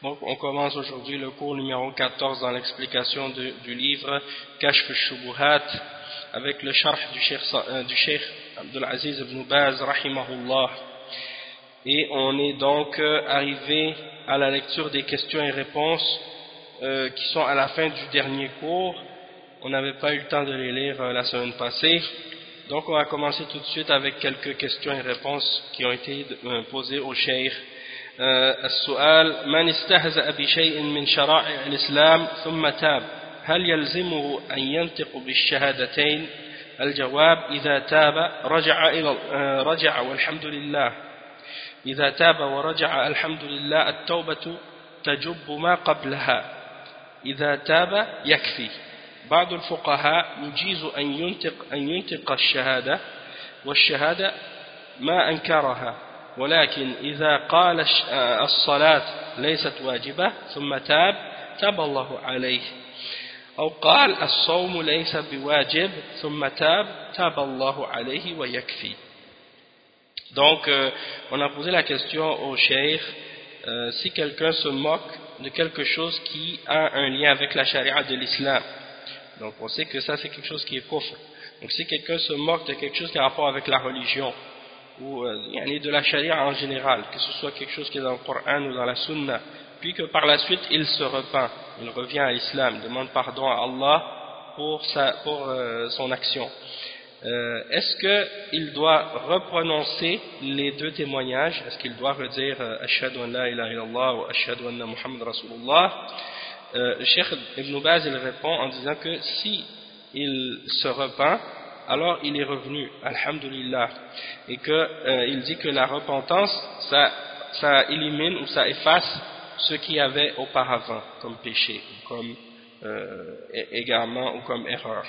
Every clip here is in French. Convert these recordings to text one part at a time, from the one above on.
Donc, on commence aujourd'hui le cours numéro 14 dans l'explication du livre Kashf al-Shubuhat avec le charh du Cheikh, euh, du Cheikh Abdulaziz ibn Baz, rahimahullah. Et on est donc euh, arrivé à la lecture des questions et réponses euh, qui sont à la fin du dernier cours. On n'avait pas eu le temps de les lire euh, la semaine passée. Donc on va commencer tout de suite avec quelques questions et réponses qui ont été posées au Cheikh. السؤال من استهزأ بشيء من شرائع الإسلام ثم تاب هل يلزمه أن ينطق بالشهادتين؟ الجواب إذا تاب رجع, إلى رجع والحمد لله. إذا تاب ورجع الحمد لله التوبة تجب ما قبلها. إذا تاب يكفي. بعض الفقهاء يجيز أن ينطق, أن ينطق الشهادة والشهادة ما أنكرها. ولكن إذا قال الصلاة ليست واجبة ثم تاب تاب الله عليه أو قال الصوم ليس بواجب ثم تاب تاب الله عليه ويكفي Donc, euh, on a posé la question au cheikh euh, si quelqu'un se moque de quelque chose qui a un lien avec la charia de l'islam. Donc, on sait que ça, c'est quelque chose qui est kufr. Donc, si quelqu'un se moque de quelque chose qui a rapport avec la religion, ou euh, de la charia en général, que ce soit quelque chose qui est dans le Coran ou dans la Sunna, puis que par la suite il se repent, il revient à l'islam, demande pardon à Allah pour, sa, pour euh, son action. Euh, Est-ce qu'il doit reprononcer les deux témoignages? Est-ce qu'il doit redire euh, Ashhadu an la ilaha illallah ou Ashhadu anna Muhammad Rasulullah? Euh, Cheikh Ibn Baz il répond en disant que si il se repent, alors il est revenu, alhamdulillah, et qu'il euh, dit que la repentance, ça, élimine ou ça efface ce qu'il y avait auparavant comme péché, comme euh, égarement ou comme erreur,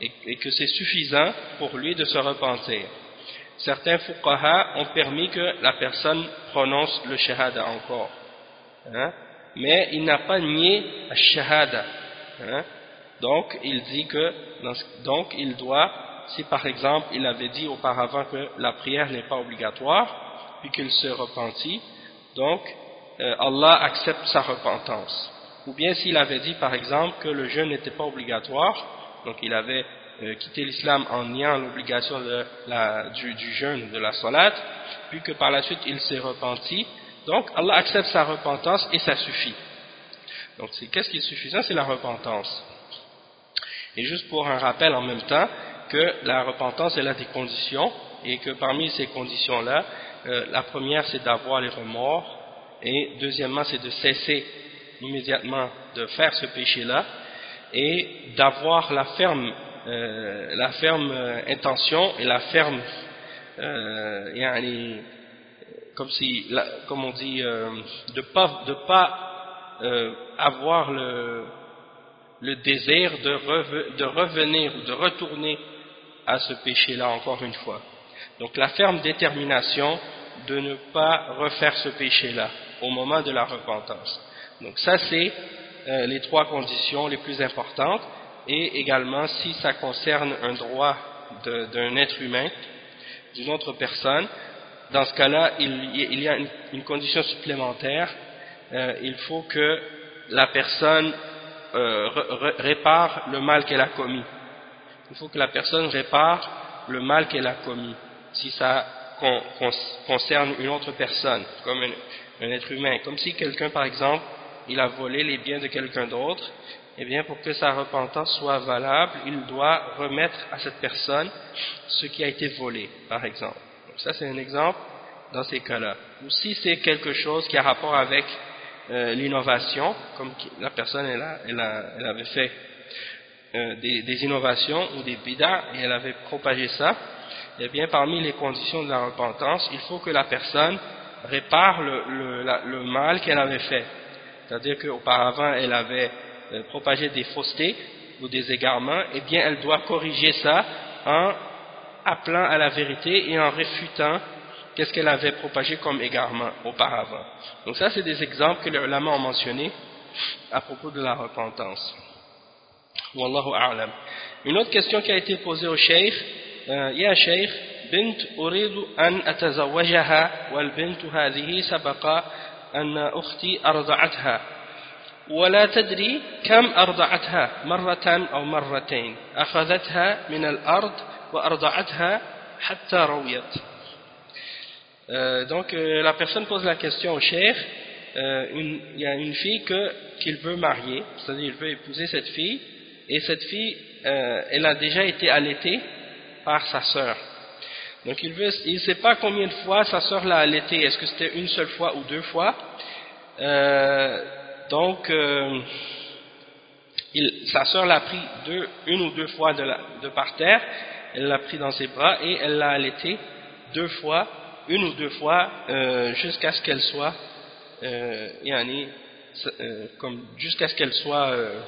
et, et que c'est suffisant pour lui de se repentir. Certains fuqaha ont permis que la personne prononce le shahada encore, hein, mais il n'a pas nié le shahada, hein, donc il dit que donc il doit si par exemple il avait dit auparavant que la prière n'est pas obligatoire, puis qu'il se repentit, donc euh, Allah accepte sa repentance. Ou bien s'il avait dit par exemple que le jeûne n'était pas obligatoire, donc il avait euh, quitté l'islam en niant l'obligation du, du jeûne de la salat, puis que par la suite il s'est repenti, donc Allah accepte sa repentance et ça suffit. Donc qu'est-ce qui est suffisant C'est la repentance. Et juste pour un rappel en même temps, que la repentance elle a des conditions et que parmi ces conditions-là, euh, la première c'est d'avoir les remords et deuxièmement c'est de cesser immédiatement de faire ce péché-là et d'avoir la ferme, euh, la ferme euh, intention et la ferme, euh, comme, si, la, comme on dit, de pas, de pas avoir le, le désir de, de revenir ou de retourner à ce péché-là encore une fois. Donc la ferme détermination de ne pas refaire ce péché-là au moment de la repentance. Donc ça c'est euh, les trois conditions les plus importantes et également si ça concerne un droit d'un être humain, d'une autre personne, dans ce cas-là, il, y a une, condition supplémentaire, euh, il faut que la personne euh, répare le mal qu'elle a commis. Il faut que la personne répare le mal qu'elle a commis, si ça concerne une autre personne, comme un, être humain. Comme si quelqu'un, par exemple, il a volé les biens de quelqu'un d'autre, eh bien, pour que sa repentance soit valable, il doit remettre à cette personne ce qui a été volé, par exemple. ça, c'est un exemple dans ces cas-là. Ou si c'est quelque chose qui a rapport avec euh, l'innovation, comme la personne, elle, elle, avait fait euh, des, innovations ou des bidas et elle avait propagé ça, eh bien, parmi les conditions de la repentance, il faut que la personne répare le, mal qu'elle avait fait. C'est-à-dire qu'auparavant, elle avait euh, propagé des faussetés ou des égarements, eh bien, elle doit corriger ça en appelant à la vérité et en réfutant qu'est-ce qu'elle avait propagé comme égarement auparavant. Donc ça, c'est des exemples que les ulama ont mentionnés à propos de la repentance. Wallahu a'lam. Une autre question qui a été posée au cheikh, يا شيخ بنت أريد أن أتزوجها والبنت هذه سبق أن أختي أرضعتها ولا تدري كم أرضعتها مرة أو مرتين أخذتها من الأرض وأرضعتها حتى رويت Euh, donc euh, la personne pose la question au cher, euh, il y a une fille qu'il veut marier, c'est-à-dire il veut épouser cette fille, et cette fille, elle a déjà été allaitée par sa sœur. Donc il ne sait pas combien de fois sa sœur l'a allaitée, est-ce que c'était une seule fois ou deux fois? donc sa sœur l'a pris une ou deux fois de, par terre, elle l'a pris dans ses bras et elle l'a allaitée deux fois une ou deux fois euh, jusqu'à ce qu'elle soit euh, euh, comme jusqu'à ce qu'elle soit euh,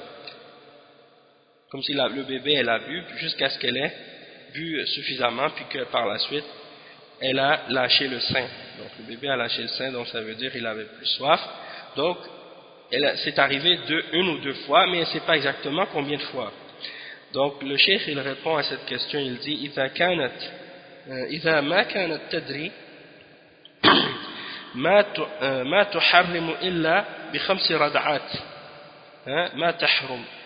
comme si le bébé elle a bu jusqu'à ce qu'elle ait bu suffisamment puis que par la suite elle a lâché le sein donc le bébé a lâché le sein donc ça veut dire qu'il avait plus soif donc c'est arrivé de, une ou deux fois mais elle ne sait pas exactement combien de fois donc le cheikh il répond à cette question il dit إذا كانت إذا ما كانت تدري ما ما تحرم إلا بخمس ردعات ما تحرم وترك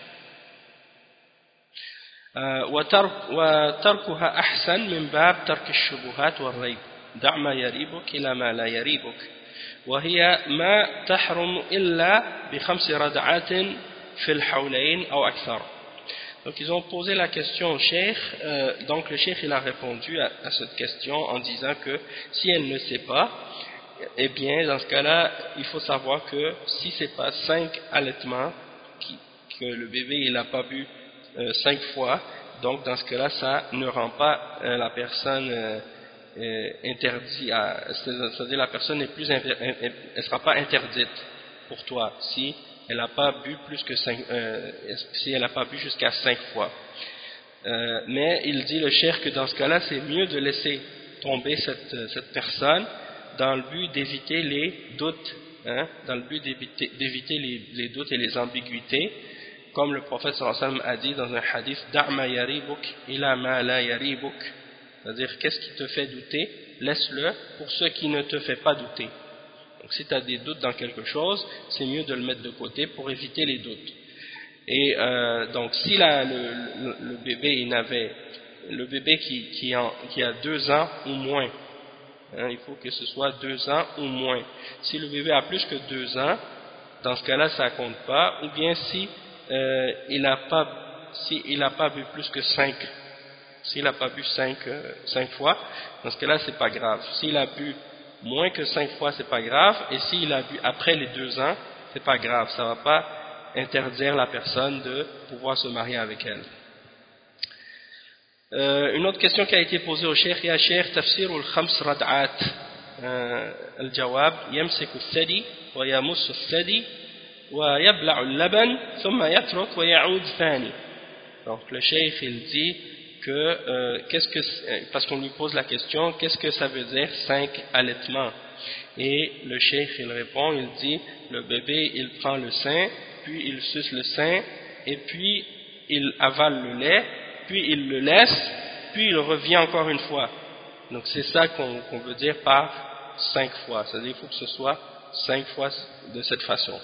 وتركها أحسن من باب ترك الشبهات والريب دع ما يريبك إلى ما لا يريبك وهي ما تحرم إلا بخمس ردعات في الحولين أو أكثر Donc ils ont posé la question au cheikh, euh, donc le cheikh il a répondu à, à, cette question en disant que si elle ne sait pas, eh bien dans ce cas-là, il faut savoir que si c'est pas cinq allaitements, qui, que le bébé il n'a pas bu euh, cinq fois, donc dans ce cas-là, ça ne rend pas euh, la personne euh, euh interdite, c'est-à-dire la personne n'est plus, elle sera pas interdite pour toi si elle n'a pas bu plus que cinq, si elle n'a pas bu jusqu'à cinq fois. Mais il dit le cher que dans ce cas-là, c'est mieux de laisser tomber cette, cette personne dans le but d'éviter les doutes, hein, dans le but d'éviter les, doutes et les ambiguïtés, comme le prophète sallallahu a dit dans un hadith « Da'ma yaribuk ila ma la yaribuk » c'est-à-dire qu'est-ce qui te fait douter, laisse-le pour ce qui ne te fait pas douter. Donc si tu as des doutes dans quelque chose, c'est mieux de le mettre de côté pour éviter les doutes. Et euh, donc si le, bébé il avait le bébé qui, a deux ans ou moins, hein, il faut que ce soit deux ans ou moins. Si le bébé a plus que deux ans, dans ce cas-là ça compte pas. Ou bien si euh, il n'a pas si il n'a pas bu plus que cinq, s'il n'a pas bu cinq, euh, cinq fois, dans ce cas-là c'est pas grave. S'il a bu moins que cinq fois, c'est pas grave, et s'il a bu après les deux ans, c'est pas grave, ça va pas interdire la personne de pouvoir se marier avec elle. Euh, une autre question qui a été posée au cheikh, ya cheikh, tafsir al-khams rad'at, الجواب يمسك الثدي ويمس الثدي ويبلع اللبن ثم يترك ويعود ثاني donc le cheikh il dit que, euh, qu'est-ce que euh, parce qu'on lui pose la question, qu'est-ce que ça veut dire cinq allaitements Et le cheikh, il répond, il dit, le bébé, il prend le sein, puis il suce le sein, et puis il avale le lait, puis il le laisse, puis il revient encore une fois. Donc c'est ça qu'on veut dire par cinq fois. C'est-à-dire qu'il faut que ce soit cinq fois de cette façon.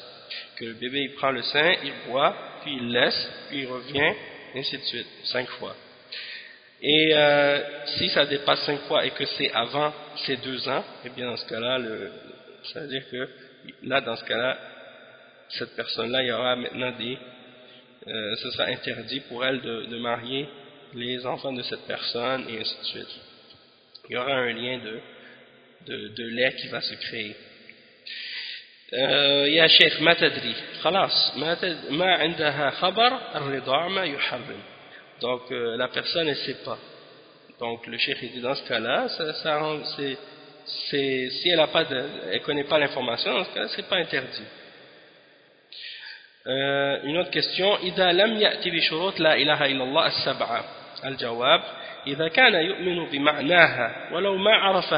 Que le bébé il prend le sein, il boit, puis il laisse, puis il revient, ainsi de suite, cinq fois. Et euh, si ça dépasse cinq fois et que c'est avant ces deux ans, eh bien dans ce cas-là, ça veut dire que là, dans ce cas-là, cette personne-là, il y aura maintenant des... Euh, ce sera interdit pour elle de, marier les enfants de cette personne et ainsi de suite. Il y aura un lien de lait qui va se créer. يا شيخ ما تدري خلاص ما, ما عندها خبر الرضاع ما يحرم donc euh, la personne ne sait pas donc le cheikh dit dans ce cas-là ça, ça, si elle a pas de, elle connaît pas l'information dans ce cas-là c'est pas interdit euh, une autre question إذا لم يأتي بشروط لا إله إلا الله السبعة الجواب إذا كان يؤمن بمعناها ولو ما عرف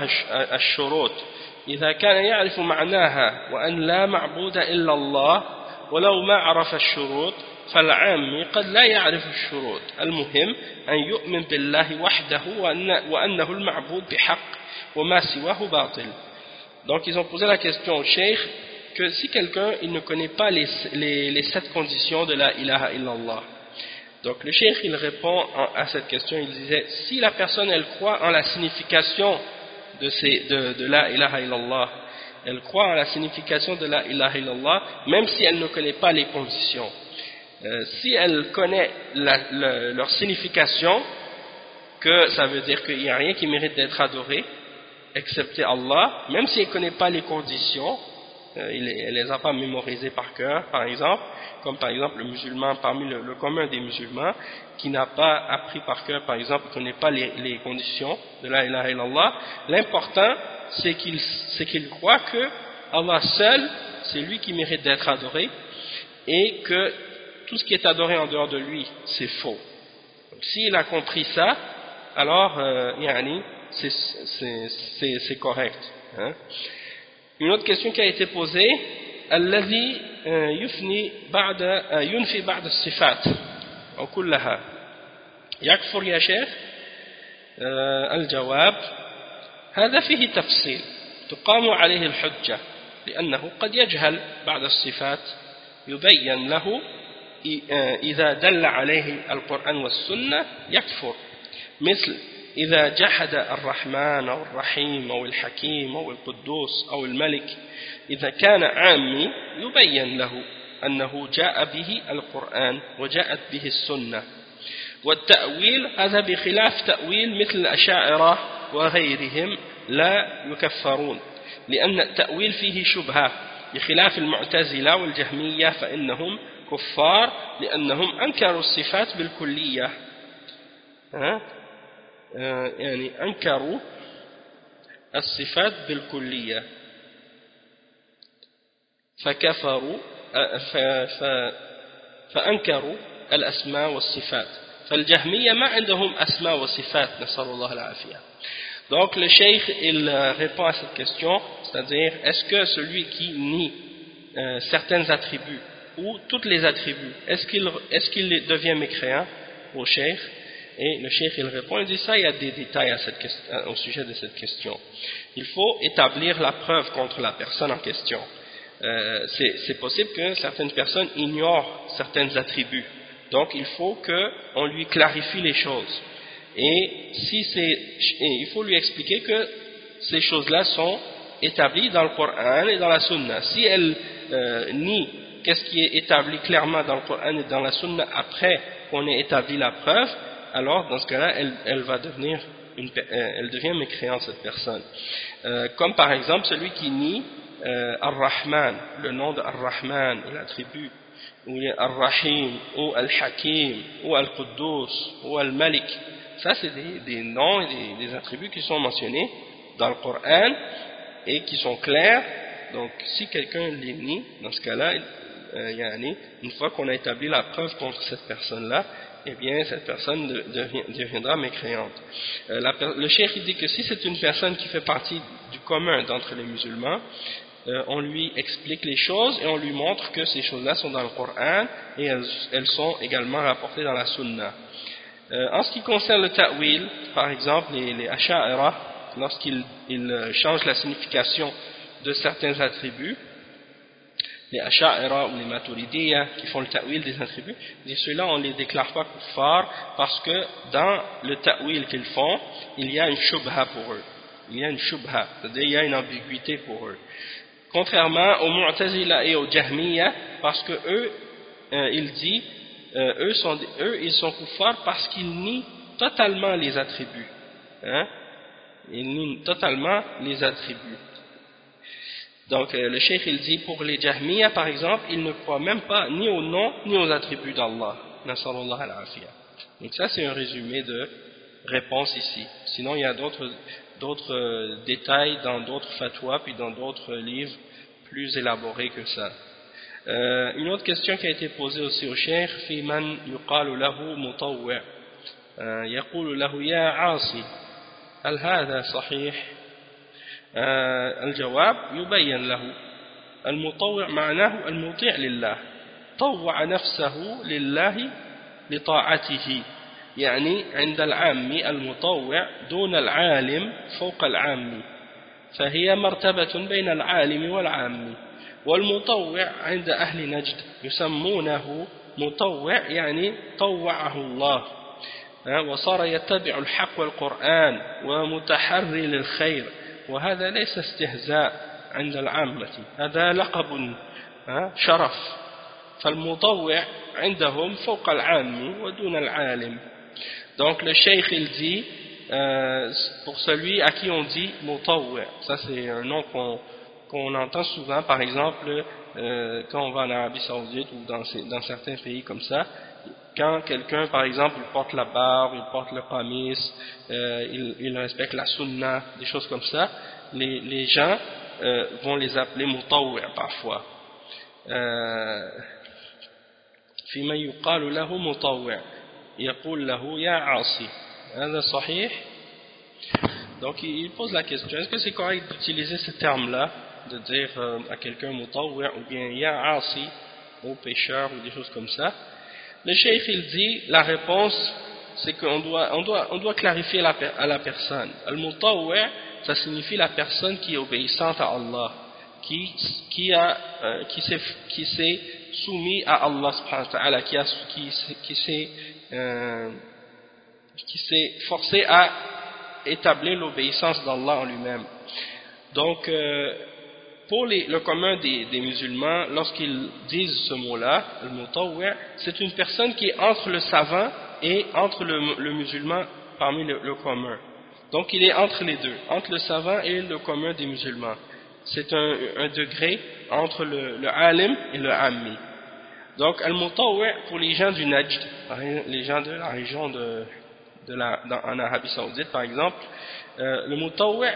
الشروط إذا كان يعرف معناها وأن لا معبود إلا الله ولو ما عرف الشروط فالعام قد لا يعرف الشروط المهم أن يؤمن بالله وحده وأنه المعبود بحق وما سواه باطل donc ils ont posé la question au cheikh que si quelqu'un il ne connaît pas les, les, les sept conditions de la ilaha illallah donc le cheikh il répond à cette question il disait si la personne elle croit en la signification de, la ilaha illallah. Elle croit en la signification de la ilaha illallah, même si elle ne connaît pas les conditions. Euh, si elle connaît leur signification, que ça veut dire qu'il n'y a rien qui mérite d'être adoré, excepté Allah, même si elle ne connaît pas les conditions, il ne les a pas mémorisées par cœur, par exemple, comme par exemple le musulman, parmi le, le commun des musulmans, qui n'a pas appris par cœur, par exemple, ne connaît pas les, les, conditions de la ilaha illallah, l'important, c'est qu'il qu croit que Allah seul, c'est lui qui mérite d'être adoré, et que tout ce qui est adoré en dehors de lui, c'est faux. S'il a compris ça, alors, euh, yani, c'est correct. Hein. Une autre question qui a été posée, الذي يفني بعد ينفي بعد الصفات أو كلها. يكفر يا شيخ؟ الجواب هذا فيه تفصيل تقام عليه الحجة لأنه قد يجهل بعد الصفات يبين له إذا دل عليه القرآن والسنة يكفر. مثل إذا جحد الرحمن أو الرحيم أو الحكيم أو القدوس أو الملك إذا كان عامي يبين له أنه جاء به القرآن وجاءت به السنة. والتأويل هذا بخلاف تأويل مثل الأشاعرة وغيرهم لا يكفرون لأن التأويل فيه شبهة. بخلاف المعتزلة والجهمية فإنهم كفار لأنهم أنكروا الصفات بالكلية. يعني أنكروا الصفات بالكلية فكفروا فأنكروا الأسماء والصفات فالجهمية ما عندهم أسماء وصفات نسأل الله العافية Donc le cheikh il répond à cette question, c'est-à-dire est-ce que celui qui nie euh, certains attributs ou tous les attributs, est-ce qu'il est qu devient mécréant au cheikh et le cheikh il répond, il dit ça, il y a des détails à cette question, au sujet de cette question. Il faut établir la preuve contre la personne en question. Euh, c'est possible que certaines personnes ignorent certains attributs. Donc il faut qu'on lui clarifie les choses. Et il faut lui expliquer que ces choses-là sont établies dans le Coran et dans la Sunna. Si elle euh, nie qu'est-ce qui est établi clairement dans le Coran et dans la Sunna après qu'on ait établi la preuve, alors dans ce cas-là, elle, va devenir euh, elle devient mécréante cette personne. Euh, comme par exemple celui qui nie euh, Ar-Rahman, le nom de Ar-Rahman ou l'attribut, ou Ar-Rahim, ou Al-Hakim, ou Al-Quddus, ou Al-Malik. Ça, c'est des, des, noms et des, attributs qui sont mentionnés dans le Coran et qui sont clairs. Donc, si quelqu'un les nie, dans ce cas-là, euh, une fois qu'on a établi la preuve contre cette personne-là, eh bien, cette personne deviendra mécréante. Euh, le cheikh dit que si c'est une personne qui fait partie du commun d'entre les musulmans, euh, on lui explique les choses et on lui montre que ces choses-là sont dans le Coran et elles, sont également rapportées dans la Sunna. Euh, en ce qui concerne le ta'wil, par exemple, les, les lorsqu'ils ils changent la signification de certains attributs, les asha'ira ou les maturidiyya qui font le ta'wil des attributs, ceux-là on ne les déclare pas kuffar parce que dans le ta'wil qu'ils font, il y a une shubha pour eux. Il y a une shubha, c'est-à-dire il y a une ambiguïté pour eux. Contrairement aux mu'tazila et aux jahmiya, parce que eux, euh, ils disent, euh, eux, sont, eux, ils sont kuffar parce qu'ils nient totalement les attributs. Hein? Ils nient totalement les attributs. Donc euh, le cheikh il dit pour les Jahmiya par exemple, ils ne croient même pas ni au nom ni aux attributs d'Allah. Donc ça c'est un résumé de réponse ici. Sinon il y a d'autres euh, détails dans d'autres fatwas puis dans d'autres livres plus élaborés que ça. Euh, une autre question qui a été posée aussi au cheikh في من يقال له مطوع يقول له يا عاصي هل هذا صحيح آه، الجواب يبين له. المطوع معناه المطيع لله. طوع نفسه لله لطاعته. يعني عند العام المطوع دون العالم فوق العام. فهي مرتبة بين العالم والعام. والمطوع عند أهل نجد يسمونه مطوع يعني طوعه الله. وصار يتبع الحق والقرآن ومتحري للخير. وهذا ليس استهزاء عند العامة هذا لقب شرف فالمطوع عندهم فوق العام ودون العالم donc le cheikh il dit euh, pour celui à qui on dit mutawwa ça c'est un nom qu'on qu'on entend souvent par exemple euh, quand on va en Arabie Saoudite ou dans, dans certains pays comme ça quand quelqu'un, par exemple, il porte la barbe, il porte le qamis, euh, il, il, respecte la sunna, des choses comme ça, les, les gens euh, vont les appeler mutawwi' parfois. فيما يقال له مطوع يقول له يا عاصي هذا صحيح donc il pose la question est-ce que c'est correct d'utiliser ce terme là de dire euh, à quelqu'un mutawwi' ou bien ya asi au pécheur ou des choses comme ça Le cheikh il dit, la réponse, c'est qu'on doit, on doit, on doit clarifier la, à la personne. Al-Mutawwi' ça signifie la personne qui est obéissante à Allah, qui, qui, a, euh, qui s'est soumis à Allah subhanahu wa ta'ala, qui, qui, s'est euh, qui forcé à établir l'obéissance d'Allah en lui-même. Donc, euh, pour le commun des, musulmans, lorsqu'ils disent ce mot-là, le mot c'est une personne qui est entre le savant et entre le, musulman parmi le, commun. Donc il est entre les deux, entre le savant et le commun des musulmans. C'est un, degré entre le, alim et le ammi. Donc al pour les gens du Najd, les gens de la région de, la, en Arabie Saoudite par exemple, euh, le mutawwi'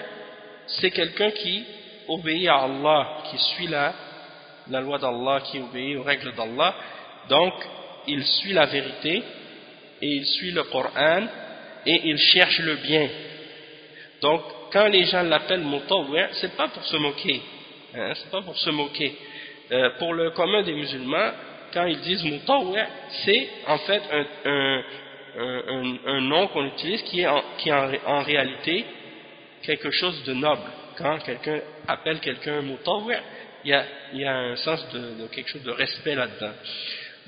c'est quelqu'un qui obéit à Allah, qui suit la, la loi d'Allah, qui obéit aux règles d'Allah, donc il suit la vérité et il suit le Coran et il cherche le bien. Donc quand les gens l'appellent mutawwi', c'est pas pour se moquer, hein, c'est pas pour se moquer. Euh, pour le commun des musulmans, quand ils disent mutawwi', c'est en fait un, un, un, nom qu'on utilise qui est, qui est en réalité quelque chose de noble quand quelqu'un appelle quelqu'un mutawwi' il y a, il y a un sens de, quelque chose de respect là-dedans.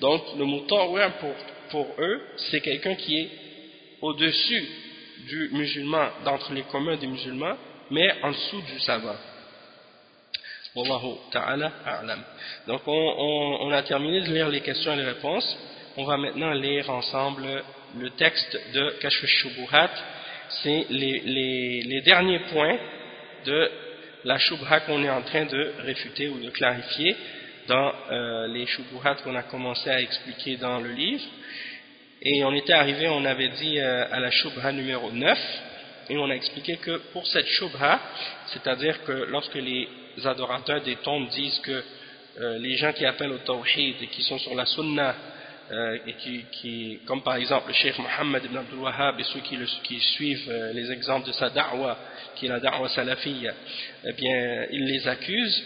Donc le mutawwi' pour, pour eux, c'est quelqu'un qui est au-dessus du musulman, d'entre les communs des musulmans, mais en dessous du savant. Wallahu ta'ala a'lam. Donc on, on, a terminé de lire les questions et les réponses. On va maintenant lire ensemble le texte de Kashf Shubuhat. C'est les, les, les derniers points de la shubha qu'on est en train de réfuter ou de clarifier dans euh, les shubuhat qu'on a commencé à expliquer dans le livre. Et on était arrivé, on avait dit euh, à la shubha numéro 9, et on a expliqué que pour cette shubha, c'est-à-dire que lorsque les adorateurs des tombes disent que euh, les gens qui appellent au tawhid et qui sont sur la sunnah euh, et qui, comme par exemple le Cheikh Mohammed ibn Abdul Wahhab et ceux qui, suivent euh, les exemples de sa da'wa, qui est la da'wa salafiyya, eh bien, ils les accusent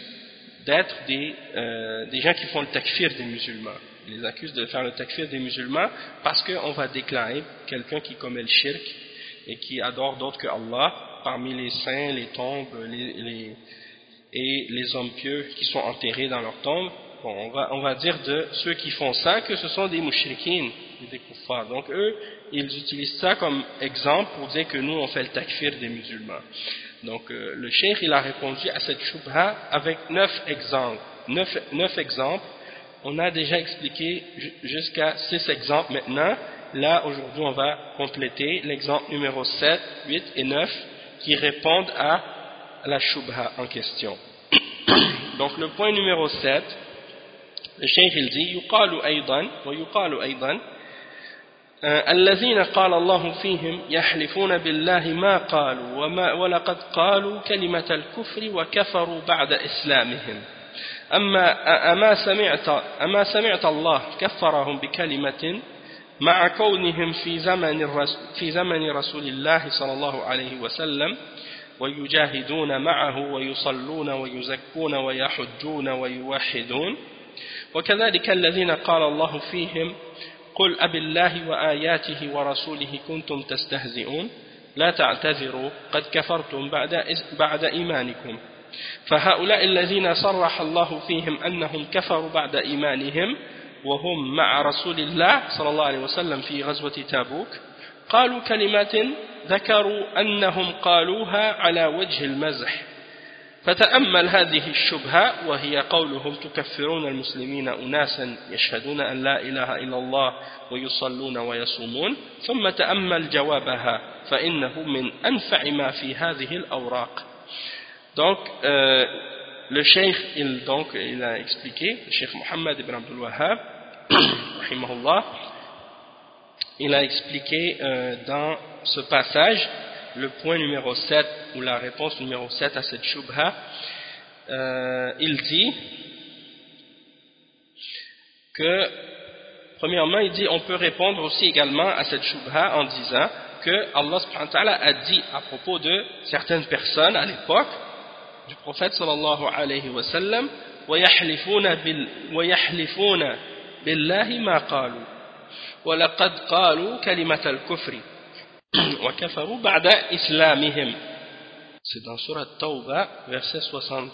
d'être des, euh, des gens qui font le takfir des musulmans. ils les accusent de faire le takfir des musulmans parce qu'on va déclarer quelqu'un qui commet le shirk et qui adore d'autres que Allah parmi les saints, les tombes et les hommes pieux qui sont enterrés dans leurs tombes on, va, dire de ceux qui font ça que ce sont des mouchriquines des kuffars donc eux, ils utilisent ça comme exemple pour dire que nous on fait le takfir des musulmans. Donc euh, le cheikh il a répondu à cette shubha avec neuf exemples. Neuf, neuf exemples. On a déjà expliqué jusqu'à six exemples maintenant. Là aujourd'hui on va compléter l'exemple numéro 7, 8 et 9 qui répondent à la shubha en question. Donc le point numéro 7 il dit يقال أيضا ويقال أيضا الذين قال الله فيهم يحلفون بالله ما قالوا وما ولقد قالوا كلمة الكفر وكفروا بعد إسلامهم. أما أما سمعت أما سمعت الله كفرهم بكلمة مع كونهم في زمن في زمن رسول الله صلى الله عليه وسلم ويجاهدون معه ويصلون ويزكون ويحجون ويوحدون وكذلك الذين قال الله فيهم قل أب الله وآياته ورسوله كنتم تستهزئون لا تعتذروا قد كفرتم بعد, بعد إيمانكم فهؤلاء الذين صرح الله فيهم أنهم كفروا بعد إيمانهم وهم مع رسول الله صلى الله عليه وسلم في غزوة تابوك قالوا كلمات ذكروا أنهم قالوها على وجه المزح فتأمل هذه الشبهة وهي قولهم تكفرون المسلمين أناسا يشهدون أن لا إله إلا الله ويصلون ويصومون ثم تأمل جوابها فإنه من أنفع ما في هذه الأوراق. Donc, euh, le cheikh, il, donc, il a expliqué, le cheikh Mohammed ibn Abdul Wahhab, il a expliqué euh, dans ce passage le point numéro 7 ou la réponse numéro 7 à cette shubha, euh, il dit que, premièrement, il dit on peut répondre aussi également à cette shubha en disant que Allah a dit à propos de certaines personnes à l'époque du prophète sallallahu alayhi wa sallam ويحلفون بالله ما قالوا ولقد قالوا كلمة الكفر وكفروا بعد إسلامهم c'est dans Surah Tawbah verset 60,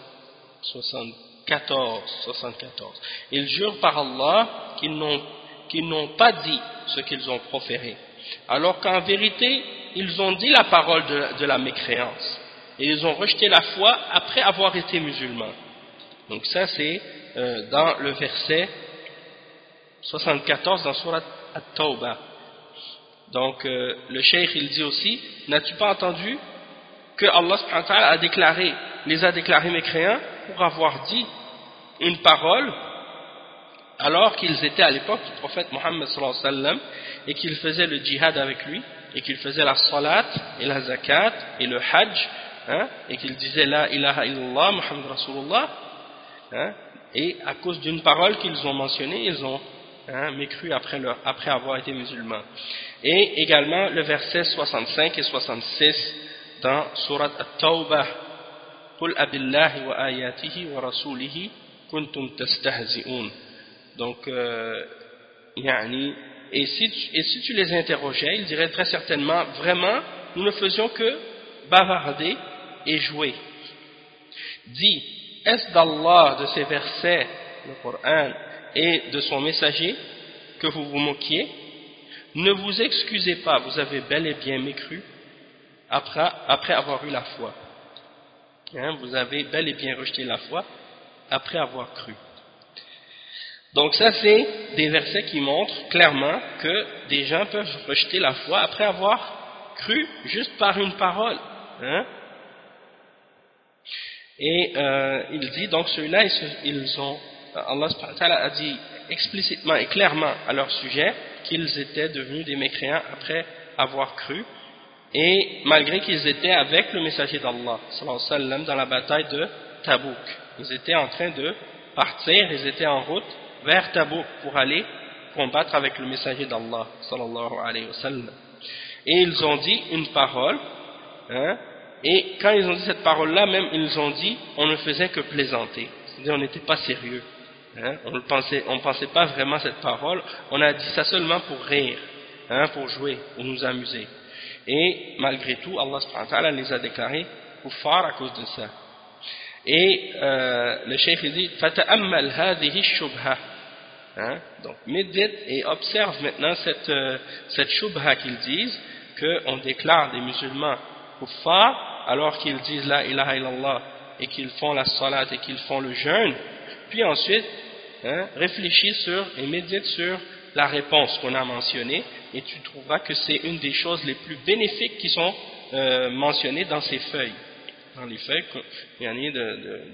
74 74 ils jurent par Allah qu'ils n'ont pas dit ce qu'ils ont proféré. Alors qu'en vérité ils ont dit la parole de, la mécréance. Et ils ont rejeté la foi après avoir été musulmans. Donc ça c'est euh, dans le verset 74 dans Surat At-Tawbah donc euh, le cheikh il dit aussi n'as-tu pas entendu que Allah a déclaré les a déclarés mécréants pour avoir dit une parole alors qu'ils étaient à l'époque du prophète Mohammed et qu'ils faisaient le djihad avec lui et qu'ils faisaient la salat et la zakat et le hajj hein, et qu'ils disaient la ilaha illallah Muhammad Rasulullah hein, et à cause d'une parole qu'ils ont mentionnée ils ont hein, mécru après, leur, après avoir été musulmans et également le verset 65 et 66 dans Surat At-Tawbah قل أب الله وآياته ورسوله كنتم تستهزئون donc euh, يعني, et, si tu, et si tu les interrogeais ils diraient très certainement vraiment nous ne faisions que bavarder et jouer dis est-ce d'Allah de ces versets le Coran et de son messager que vous vous moquiez. Ne vous excusez pas vous avez bel et bien mécru après, avoir eu la foi. Hein, vous avez bel et bien rejeté la foi après avoir cru. Donc ça c'est des versets qui montrent clairement que des gens peuvent rejeter la foi après avoir cru juste par une parole hein. et euh, il dit donc ceux-là ils ont Allah a dit explicitement et clairement à leur sujet qu'ils étaient devenus des mécréants après avoir cru et malgré qu'ils étaient avec le messager d'Allah dans la bataille de Tabouk. Ils étaient en train de partir ils étaient en route vers Tabouk pour aller combattre avec le messager d'Allah et ils ont dit une parole hein, et quand ils ont dit cette parole là même ils ont dit on ne faisait que plaisanter. C'est-à-dire on n'était pas sérieux Hein, on ne pensait, on pensait pas vraiment cette parole, on a dit ça seulement pour rire, hein, pour jouer, pour nous amuser. Et malgré tout, Allah subhanahu wa ta'ala les a déclarés kuffar à cause de ça. Et euh, le cheikh dit فَتَأَمَّلْ هَذِهِ الشُّبْهَةِ hein, Donc médite et observe maintenant cette, euh, cette shubha qu'ils disent, qu'on déclare des musulmans kuffar alors qu'ils disent la ilaha illallah et qu'ils font la salat et qu'ils font le jeûne, puis ensuite hein, réfléchis sur et médite sur la réponse qu'on a mentionnée et tu trouveras que c'est une des choses les plus bénéfiques qui sont euh, mentionnées dans ces feuilles, dans les feuilles de,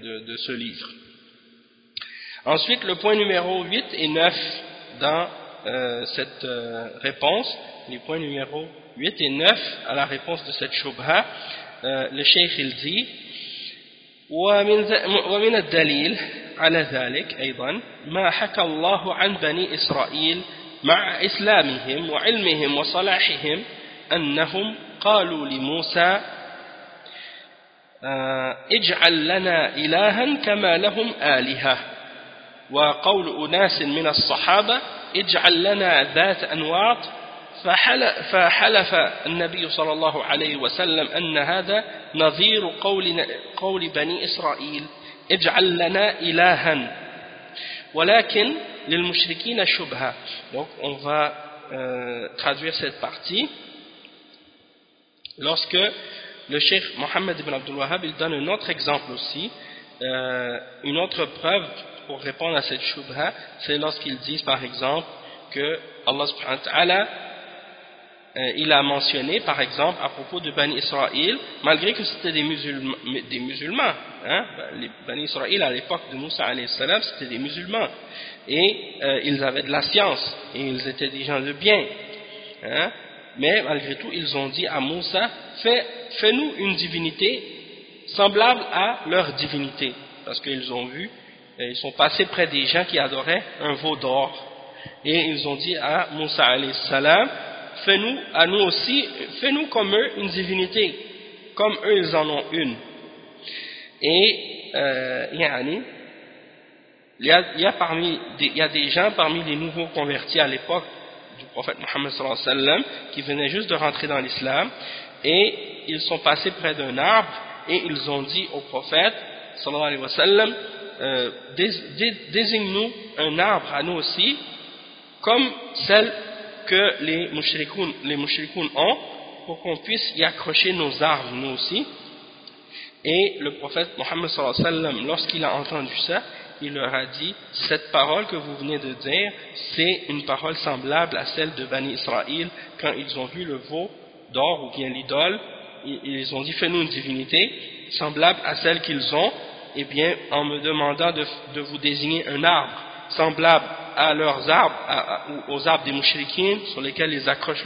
de, de, ce livre. Ensuite, le point numéro 8 et 9 dans euh, cette euh, réponse, les points numéro 8 et 9 à la réponse de cette shubha, le cheikh il dit ومن الدليل على ذلك أيضا ما حكى الله عن بني إسرائيل مع إسلامهم وعلمهم وصلاحهم أنهم قالوا لموسى آه، اجعل لنا إلها كما لهم آلهة. وقول أناس من الصحابة اجعل لنا ذات أنواط. فحلف النبي صلى الله عليه وسلم أن هذا نظير قول, قول بني إسرائيل. اجعل لنا إلها ولكن للمشركين شبهة donc on va euh, traduire cette partie lorsque le cheikh Mohammed ibn Abdul Wahhab il donne un autre exemple aussi euh, une autre preuve pour répondre à cette shubha c'est lorsqu'ils disent par exemple que Allah subhanahu wa ta'ala euh, il a mentionné par exemple à propos de Bani Israël, malgré que c'était des musulmans, des musulmans hein, les Bani Israël à l'époque de Moussa c'était des musulmans. Et euh, ils avaient de la science et ils étaient des gens de bien hein, mais malgré tout ils ont dit à Moussa fais-nous une divinité semblable à leur divinité. Parce qu'ils ont vu euh, ils sont passés près des gens qui adoraient un veau d'or. Et ils ont dit à Moussa salam fais-nous à nous aussi, fais-nous comme eux une divinité, comme eux ils en ont une. Et euh, il y a, parmi il y a des gens parmi les nouveaux convertis à l'époque du prophète Mohammed sallam qui venaient juste de rentrer dans l'islam et ils sont passés près d'un arbre et ils ont dit au prophète sallallahu alayhi wa sallam euh, désigne-nous un arbre à nous aussi comme celle que les mushrikoun, ont pour qu'on puisse y accrocher nos armes nous aussi. Et le prophète Mohammed lorsqu'il a entendu ça il leur a dit cette parole que vous venez de dire c'est une parole semblable à celle de Bani Israël quand ils ont vu le veau d'or ou bien l'idole ils ont dit fais-nous une divinité semblable à celle qu'ils ont et bien en me demandant de, de vous désigner un arbre semblable à leurs arbres, ou aux arbres des mouchriquines sur lesquels ils accrochent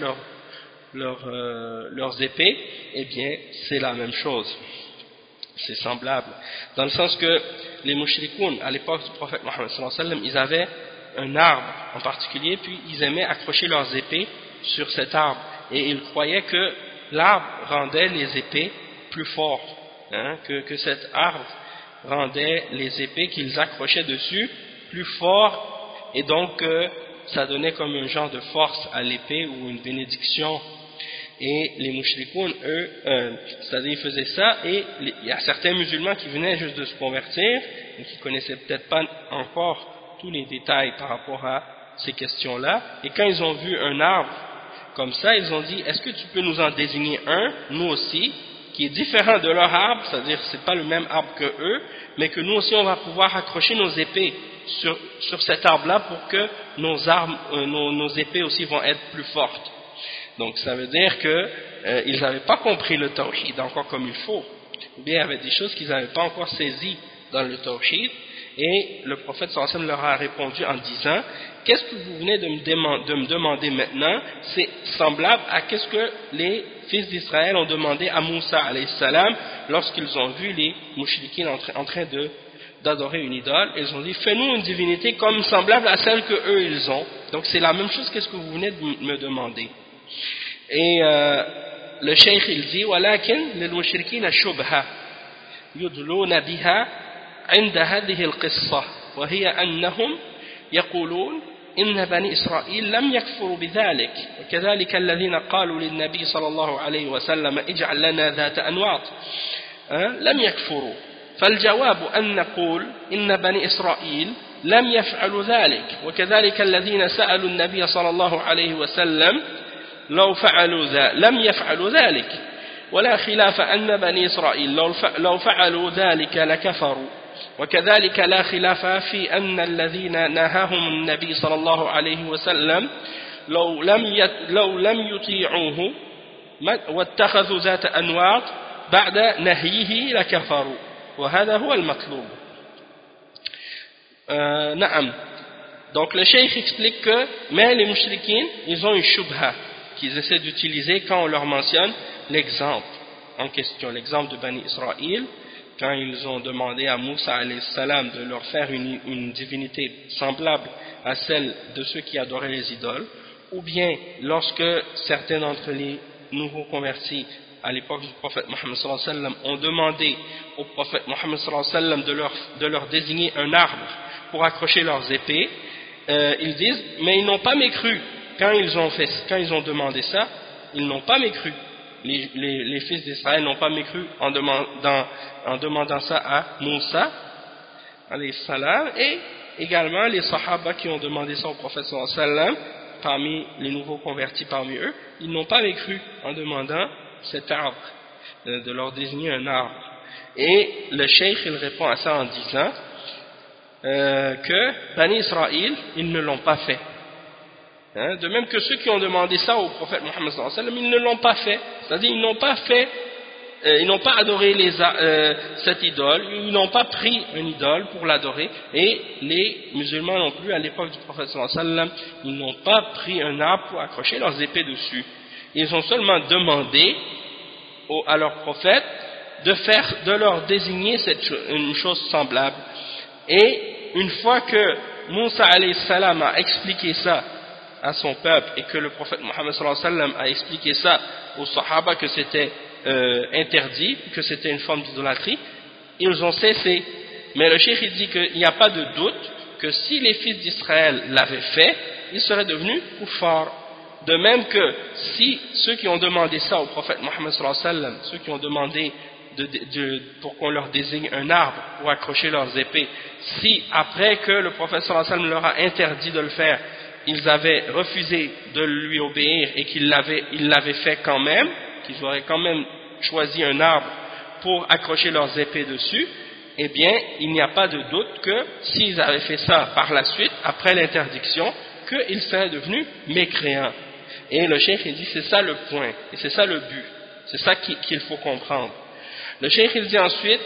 euh, leurs épées, eh bien, c'est la même chose. C'est semblable. Dans le sens que les mouchrikoun, à l'époque du prophète Mohammed ils avaient un arbre en particulier, puis ils aimaient accrocher leurs épées sur cet arbre. Et ils croyaient que l'arbre rendait les épées plus fortes, hein, que, que cet arbre rendait les épées qu'ils accrochaient dessus plus fortes et donc euh, ça donnait comme un genre de force à l'épée ou une bénédiction. Et les mouchrikoun eux euh, c'est-à-dire ils faisaient ça et il y a certains musulmans qui venaient juste de se convertir et qui connaissaient peut-être pas encore tous les détails par rapport à ces questions là et quand ils ont vu un arbre comme ça ils ont dit est-ce que tu peux nous en désigner un nous aussi qui est différent de leur arbre? C'est-à-dire c'est pas le même arbre que eux mais que nous aussi on va pouvoir accrocher nos épées sur, sur cet arbre-là pour que nos armes, euh, nos, épées aussi vont être plus fortes. Donc ça veut dire qu'ils euh, n'avaient pas compris le tawhid encore comme il faut. Ou bien il y avait des choses qu'ils n'avaient pas encore saisies dans le tawhid. Et le prophète sallam leur a répondu en disant Qu'est-ce que vous venez de me, de me demander maintenant? C'est semblable à qu'est-ce que les fils d'Israël ont demandé à Moussa lorsqu'ils ont vu les mouchriquins en train de d'adorer une idole, ils ont dit fais-nous une divinité comme semblable à celle que eux ils ont. Donc c'est la même chose que ce que vous venez de me demander. Et euh, le cheikh il dit ولكن للمشركين شبهة يدلون بها عند هذه القصة وهي أنهم يقولون إن بني إسرائيل لم يكفروا بذلك وكذلك الذين قالوا للنبي صلى الله عليه وسلم اجعل لنا ذات أنواط أه؟ لم يكفروا فالجواب أن نقول إن بني إسرائيل لم يفعلوا ذلك وكذلك الذين سألوا النبي صلى الله عليه وسلم لو فعلوا ذلك لم يفعلوا ذلك. ولا خلاف أن بني إسرائيل لو فعلوا ذلك لكفروا. وكذلك لا خلاف في أن الذين نهاهم النبي صلى الله عليه وسلم لو لم لو لم يطيعوه واتخذوا ذات أنواط بعد نهيه لكفروا. وهذا هو المطلوب euh, نعم donc le cheikh explique que mais les mouchriquins ils ont une shubha qu'ils essaient d'utiliser quand on leur mentionne l'exemple en question l'exemple de Bani Israël quand ils ont demandé à Moussa salam de leur faire une, une, divinité semblable à celle de ceux qui adoraient les idoles, ou bien lorsque certains d'entre les nouveaux convertis à l'époque du prophète Mohammed sallam ont demandé au prophète Mohammed sallam de leur, de leur désigner un arbre pour accrocher leurs épées, euh, ils disent, mais ils n'ont pas mécru. Quand ils ont fait, quand ils ont demandé ça, ils n'ont pas mécru. Les, fils d'Israël n'ont pas mécru en demandant, en demandant ça à Moussa, salam, et également les Sahaba qui ont demandé ça au prophète sallam, parmi les nouveaux convertis parmi eux, ils n'ont pas mécru en demandant cet arbre, de leur désigner un arbre. Et le cheikh, il répond à ça en disant euh, que Bani Israël, ils ne l'ont pas fait. Hein, de même que ceux qui ont demandé ça au prophète Mohammed ils ne l'ont pas fait. C'est-à-dire ils n'ont pas fait, euh, ils n'ont pas adoré euh, cette idole, ils n'ont pas pris une idole pour l'adorer. Et les musulmans non plus, à l'époque du prophète ils n'ont pas pris un arbre pour accrocher leurs épées dessus. Ils ont seulement demandé à leur prophète de, faire, de leur désigner une chose semblable. Et une fois que Moussa a expliqué ça à son peuple et que le prophète Mohammed a expliqué ça aux sahaba que c'était euh, interdit, que c'était une forme d'idolâtrie, ils ont cessé. Mais le cheikh il dit qu'il n'y a pas de doute que si les fils d'Israël l'avaient fait, ils seraient devenus kuffar. De même que si ceux qui ont demandé ça au prophète Mohammed ceux qui ont demandé de, pour qu'on leur désigne un arbre pour accrocher leurs épées, si après que le prophète leur a interdit de le faire, ils avaient refusé de lui obéir et qu'ils l'avaient fait quand même, qu'ils auraient quand même choisi un arbre pour accrocher leurs épées dessus, eh bien, il n'y a pas de doute que s'ils avaient fait ça par la suite, après l'interdiction, qu'ils seraient devenus mécréants. Et le cheikh il dit c'est ça le point, et c'est ça le but, c'est ça qu'il faut comprendre. Le cheikh il dit ensuite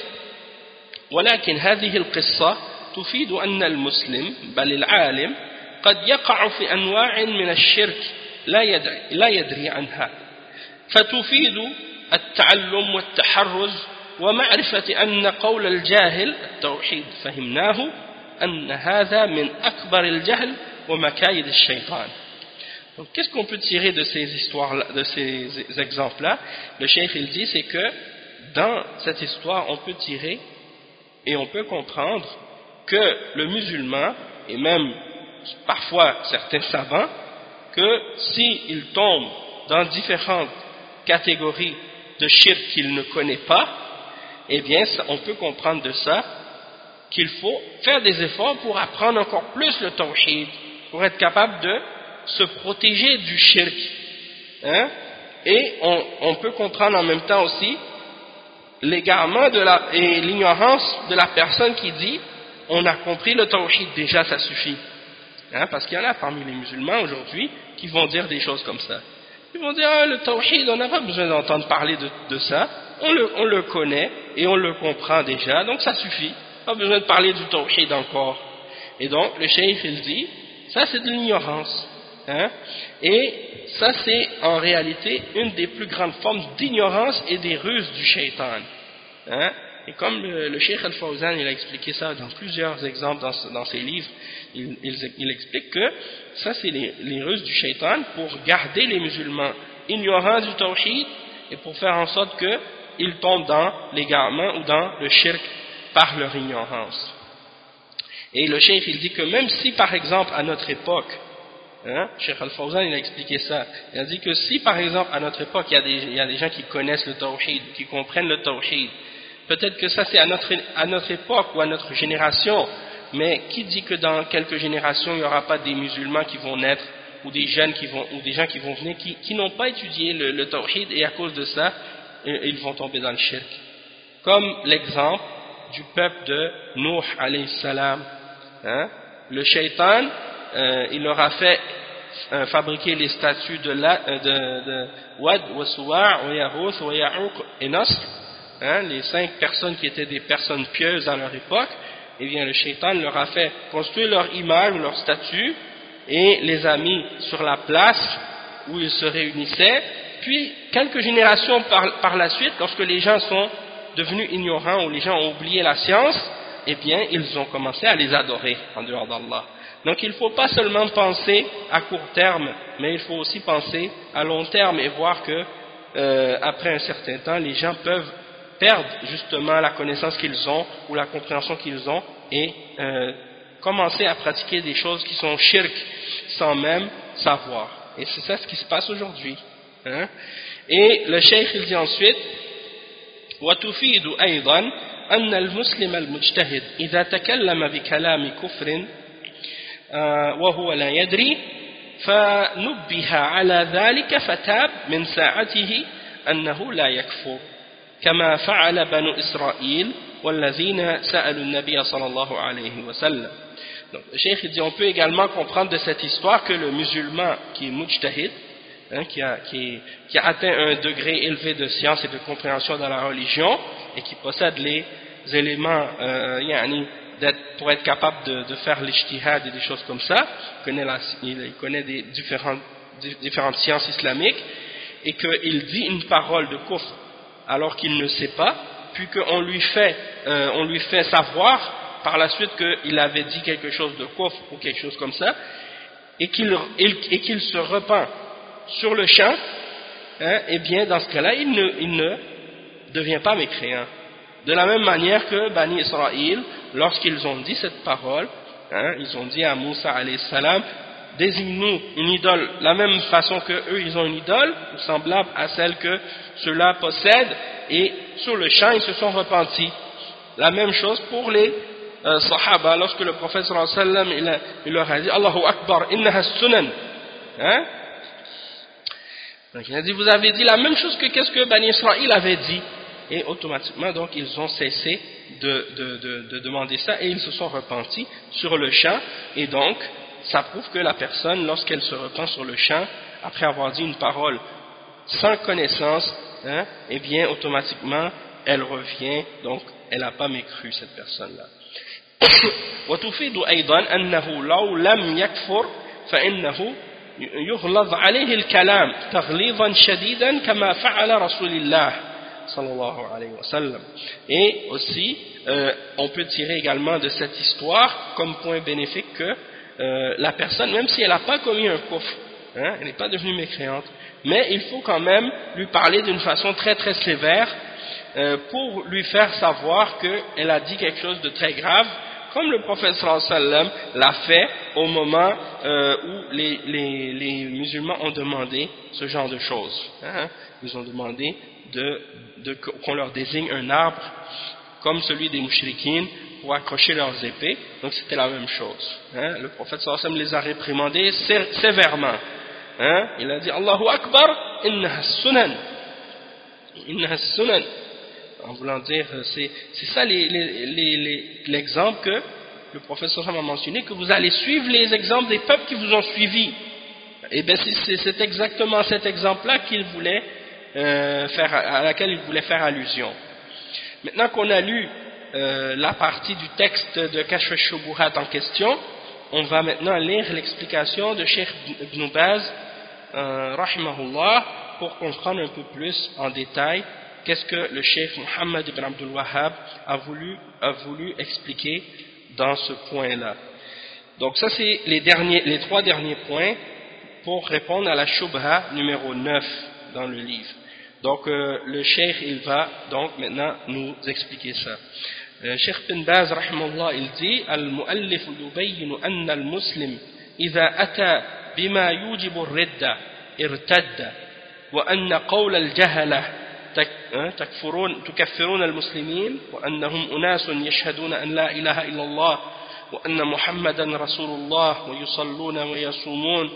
ولكن هذه القصة تفيد أن المسلم بل العالم قد يقع في أنواع من الشرك لا يدري, لا يدري عنها فتفيد التعلم والتحرز ومعرفة أن قول الجاهل التوحيد فهمناه أن هذا من أكبر الجهل ومكايد الشيطان donc, qu'est-ce qu'on peut tirer de ces histoires de ces exemples-là? Le cheikh, il dit, c'est que dans cette histoire, on peut tirer et on peut comprendre que le musulman, et même parfois certains savants, que s'il tombe dans différentes catégories de shirk qu'il ne connaît pas, eh bien, on peut comprendre de ça qu'il faut faire des efforts pour apprendre encore plus le tawhid, pour être capable de se protéger du shirk. Hein? Et on, peut comprendre en même temps aussi l'égarement et l'ignorance de la personne qui dit on a compris le tawhid, déjà ça suffit. Hein, parce qu'il y en a parmi les musulmans aujourd'hui qui vont dire des choses comme ça. Ils vont dire, ah, le tawhid, on n'a pas besoin d'entendre parler de, ça, on le, on le, connaît et on le comprend déjà, donc ça suffit, pas besoin de parler du tawhid encore. Et donc, le cheikh, il dit, ça c'est de l'ignorance. Hein, et ça c'est en réalité une des plus grandes formes d'ignorance et des ruses du shaitan. Hein, et comme le, le Sheikh Al-Fawzan, il a expliqué ça dans plusieurs exemples dans, ses livres, il, explique que ça c'est les, les ruses du shaitan pour garder les musulmans ignorants du tawhid et pour faire en sorte qu'ils tombent dans l'égarement ou dans le shirk par leur ignorance. Et le cheikh, il dit que même si, par exemple, à notre époque, hein, Cheikh Al-Fawzan, il a expliqué ça, il a dit que si, par exemple, à notre époque, il y a des, gens qui connaissent le tawhid, qui comprennent le tawhid, peut-être que ça c'est à notre, à notre époque ou à notre génération, mais qui dit que dans quelques générations, il n'y aura pas des musulmans qui vont naître, ou des jeunes qui vont, ou des gens qui vont venir, qui, n'ont pas étudié le, le tawhid, et à cause de ça, ils vont tomber dans le shirk. Comme l'exemple du peuple de Nuh alayhi salam, Hein? Le shaitan, euh, il leur a fait euh, fabriquer les statues de, la, euh, de, de Wad, Wasuwa, et Nasr, hein, les cinq personnes qui étaient des personnes pieuses à leur époque, et eh bien le shaitan leur a fait construire leur image ou leur statue et les a mis sur la place où ils se réunissaient, puis quelques générations par, par la suite, lorsque les gens sont devenus ignorants ou les gens ont oublié la science, eh bien, ils ont commencé à les adorer en dehors d'Allah. Donc, il ne faut pas seulement penser à court terme, mais il faut aussi penser à long terme et voir que, euh, après un certain temps, les gens peuvent perdre justement la connaissance qu'ils ont ou la compréhension qu'ils ont et euh, commencer à pratiquer des choses qui sont shirk sans même savoir. Et c'est ça ce qui se passe aujourd'hui. Hein. Et le cheikh il dit ensuite, وتفيد أيضا أن المسلم المجتهد إذا تكلم بكلام كفر وهو لا يدري فنبه على ذلك فتاب من ساعته أنه لا يكفر كما فعل بنو إسرائيل والذين سألوا النبي صلى الله عليه وسلم Donc, le cheikh dit on peut également comprendre de cette histoire que le musulman qui est mujtahid, hein, qui, a, qui, qui, a, atteint un degré élevé de science et de compréhension dans la religion et qui possède les éléments euh, yani, pour être capable de, de faire l'ijtihad et des choses comme ça, il connaît, la, il connaît des différentes, différentes sciences islamiques et qu'il dit une parole de kufr alors qu'il ne sait pas, puis qu'on lui fait, euh, on lui fait savoir par la suite qu'il avait dit quelque chose de kufr ou quelque chose comme ça, et qu'il qu se repent sur le champ, hein, eh bien dans ce cas-là, il ne, il ne devient pas mécréant. De la même manière que Bani Israël, lorsqu'ils ont dit cette parole, hein, ils ont dit à Moussa salam, désigne-nous une idole, la même façon que eux ils ont une idole, semblable à celle que ceux-là possèdent, et sur le champ ils se sont repentis. La même chose pour les euh, Sahaba, lorsque le prophète sallam il leur a dit Allahu Akbar, innaha sunan. Hein? Donc il a dit, vous avez dit la même chose que qu'est-ce que Bani Israël avait dit. Et automatiquement, donc, ils ont cessé de, de, de, de, demander ça et ils se sont repentis sur le champ. Et donc, ça prouve que la personne, lorsqu'elle se repent sur le champ, après avoir dit une parole sans connaissance, hein, eh bien, automatiquement, elle revient, donc, elle n'a pas mécru, cette personne-là. وتفيد أيضا أنه لو لم يكفر فإنه يغلظ عليه الكلام تغليظا شديدا كما فعل رسول الله Et aussi, euh, on peut tirer également de cette histoire comme point bénéfique que euh, la personne, même si elle n'a pas commis un coffre, hein, elle n'est pas devenue mécréante, mais il faut quand même lui parler d'une façon très très sévère euh, pour lui faire savoir qu'elle a dit quelque chose de très grave comme le prophète sallam l'a fait au moment euh, où les, musulmans ont demandé ce genre de choses. Hein. Ils ont demandé de, de, qu'on leur désigne un arbre comme celui des mouchrikines pour accrocher leurs épées. Donc c'était la même chose. Hein. Le prophète sallam les a réprimandés sévèrement. Hein. Il a dit Allahu Akbar, inna sunan. Inna sunan en voulant dire, euh, c'est ça l'exemple que le professeur a mentionné, que vous allez suivre les exemples des peuples qui vous ont suivi. Et eh bien c'est exactement cet exemple-là qu'il voulait euh, à laquelle il voulait faire allusion. Maintenant qu'on a lu euh, la partie du texte de Kashf en question, on va maintenant lire l'explication de Sheikh Ibn Baz, rahimahullah, pour comprendre un peu plus en détail qu'est-ce que le chef Mohammed ibn Abdul Wahhab a voulu, expliquer dans ce point-là. Donc ça c'est les, trois derniers points pour répondre à la Shubha numéro 9 dans le livre. Donc euh, le cheikh il va donc maintenant nous expliquer ça. Le cheikh Bin Baz il dit al-muallif yubayyin anna al-muslim idha ata bima yujibu ar-ridda irtadda wa anna qawl al-jahalah تكفرون تكفرون المسلمين وأنهم أناس يشهدون أن لا إله إلا الله وأن محمدا رسول الله ويصلون ويصومون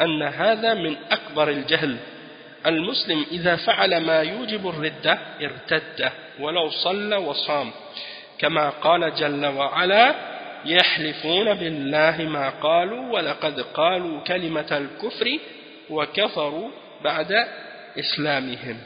أن هذا من أكبر الجهل. المسلم إذا فعل ما يوجب الردة ارتد ولو صلى وصام. كما قال جل وعلا يحلفون بالله ما قالوا ولقد قالوا كلمة الكفر وكفروا بعد إسلامهم.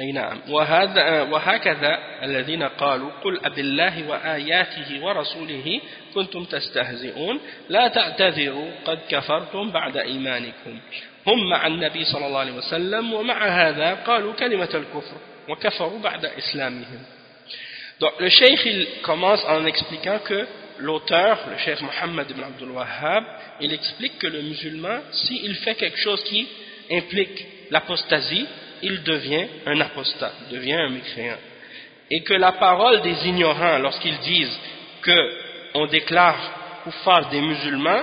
أي نعم. وهذا وهكذا الذين قالوا قل أب الله وآياته ورسوله كنتم تستهزئون لا تعتذروا قد كفرتم بعد إيمانكم. هم مع النبي صلى الله عليه وسلم ومع هذا قالوا كلمة الكفر وكفروا بعد إسلامهم. Donc le cheikh il commence en expliquant que l'auteur, le cheikh Mohammed ibn Abdul Wahhab, il explique que le musulman, s'il fait quelque chose qui implique l'apostasie, il devient un apostat, il devient un mécréant. Et que la parole des ignorants, lorsqu'ils disent qu'on déclare kuffar des musulmans,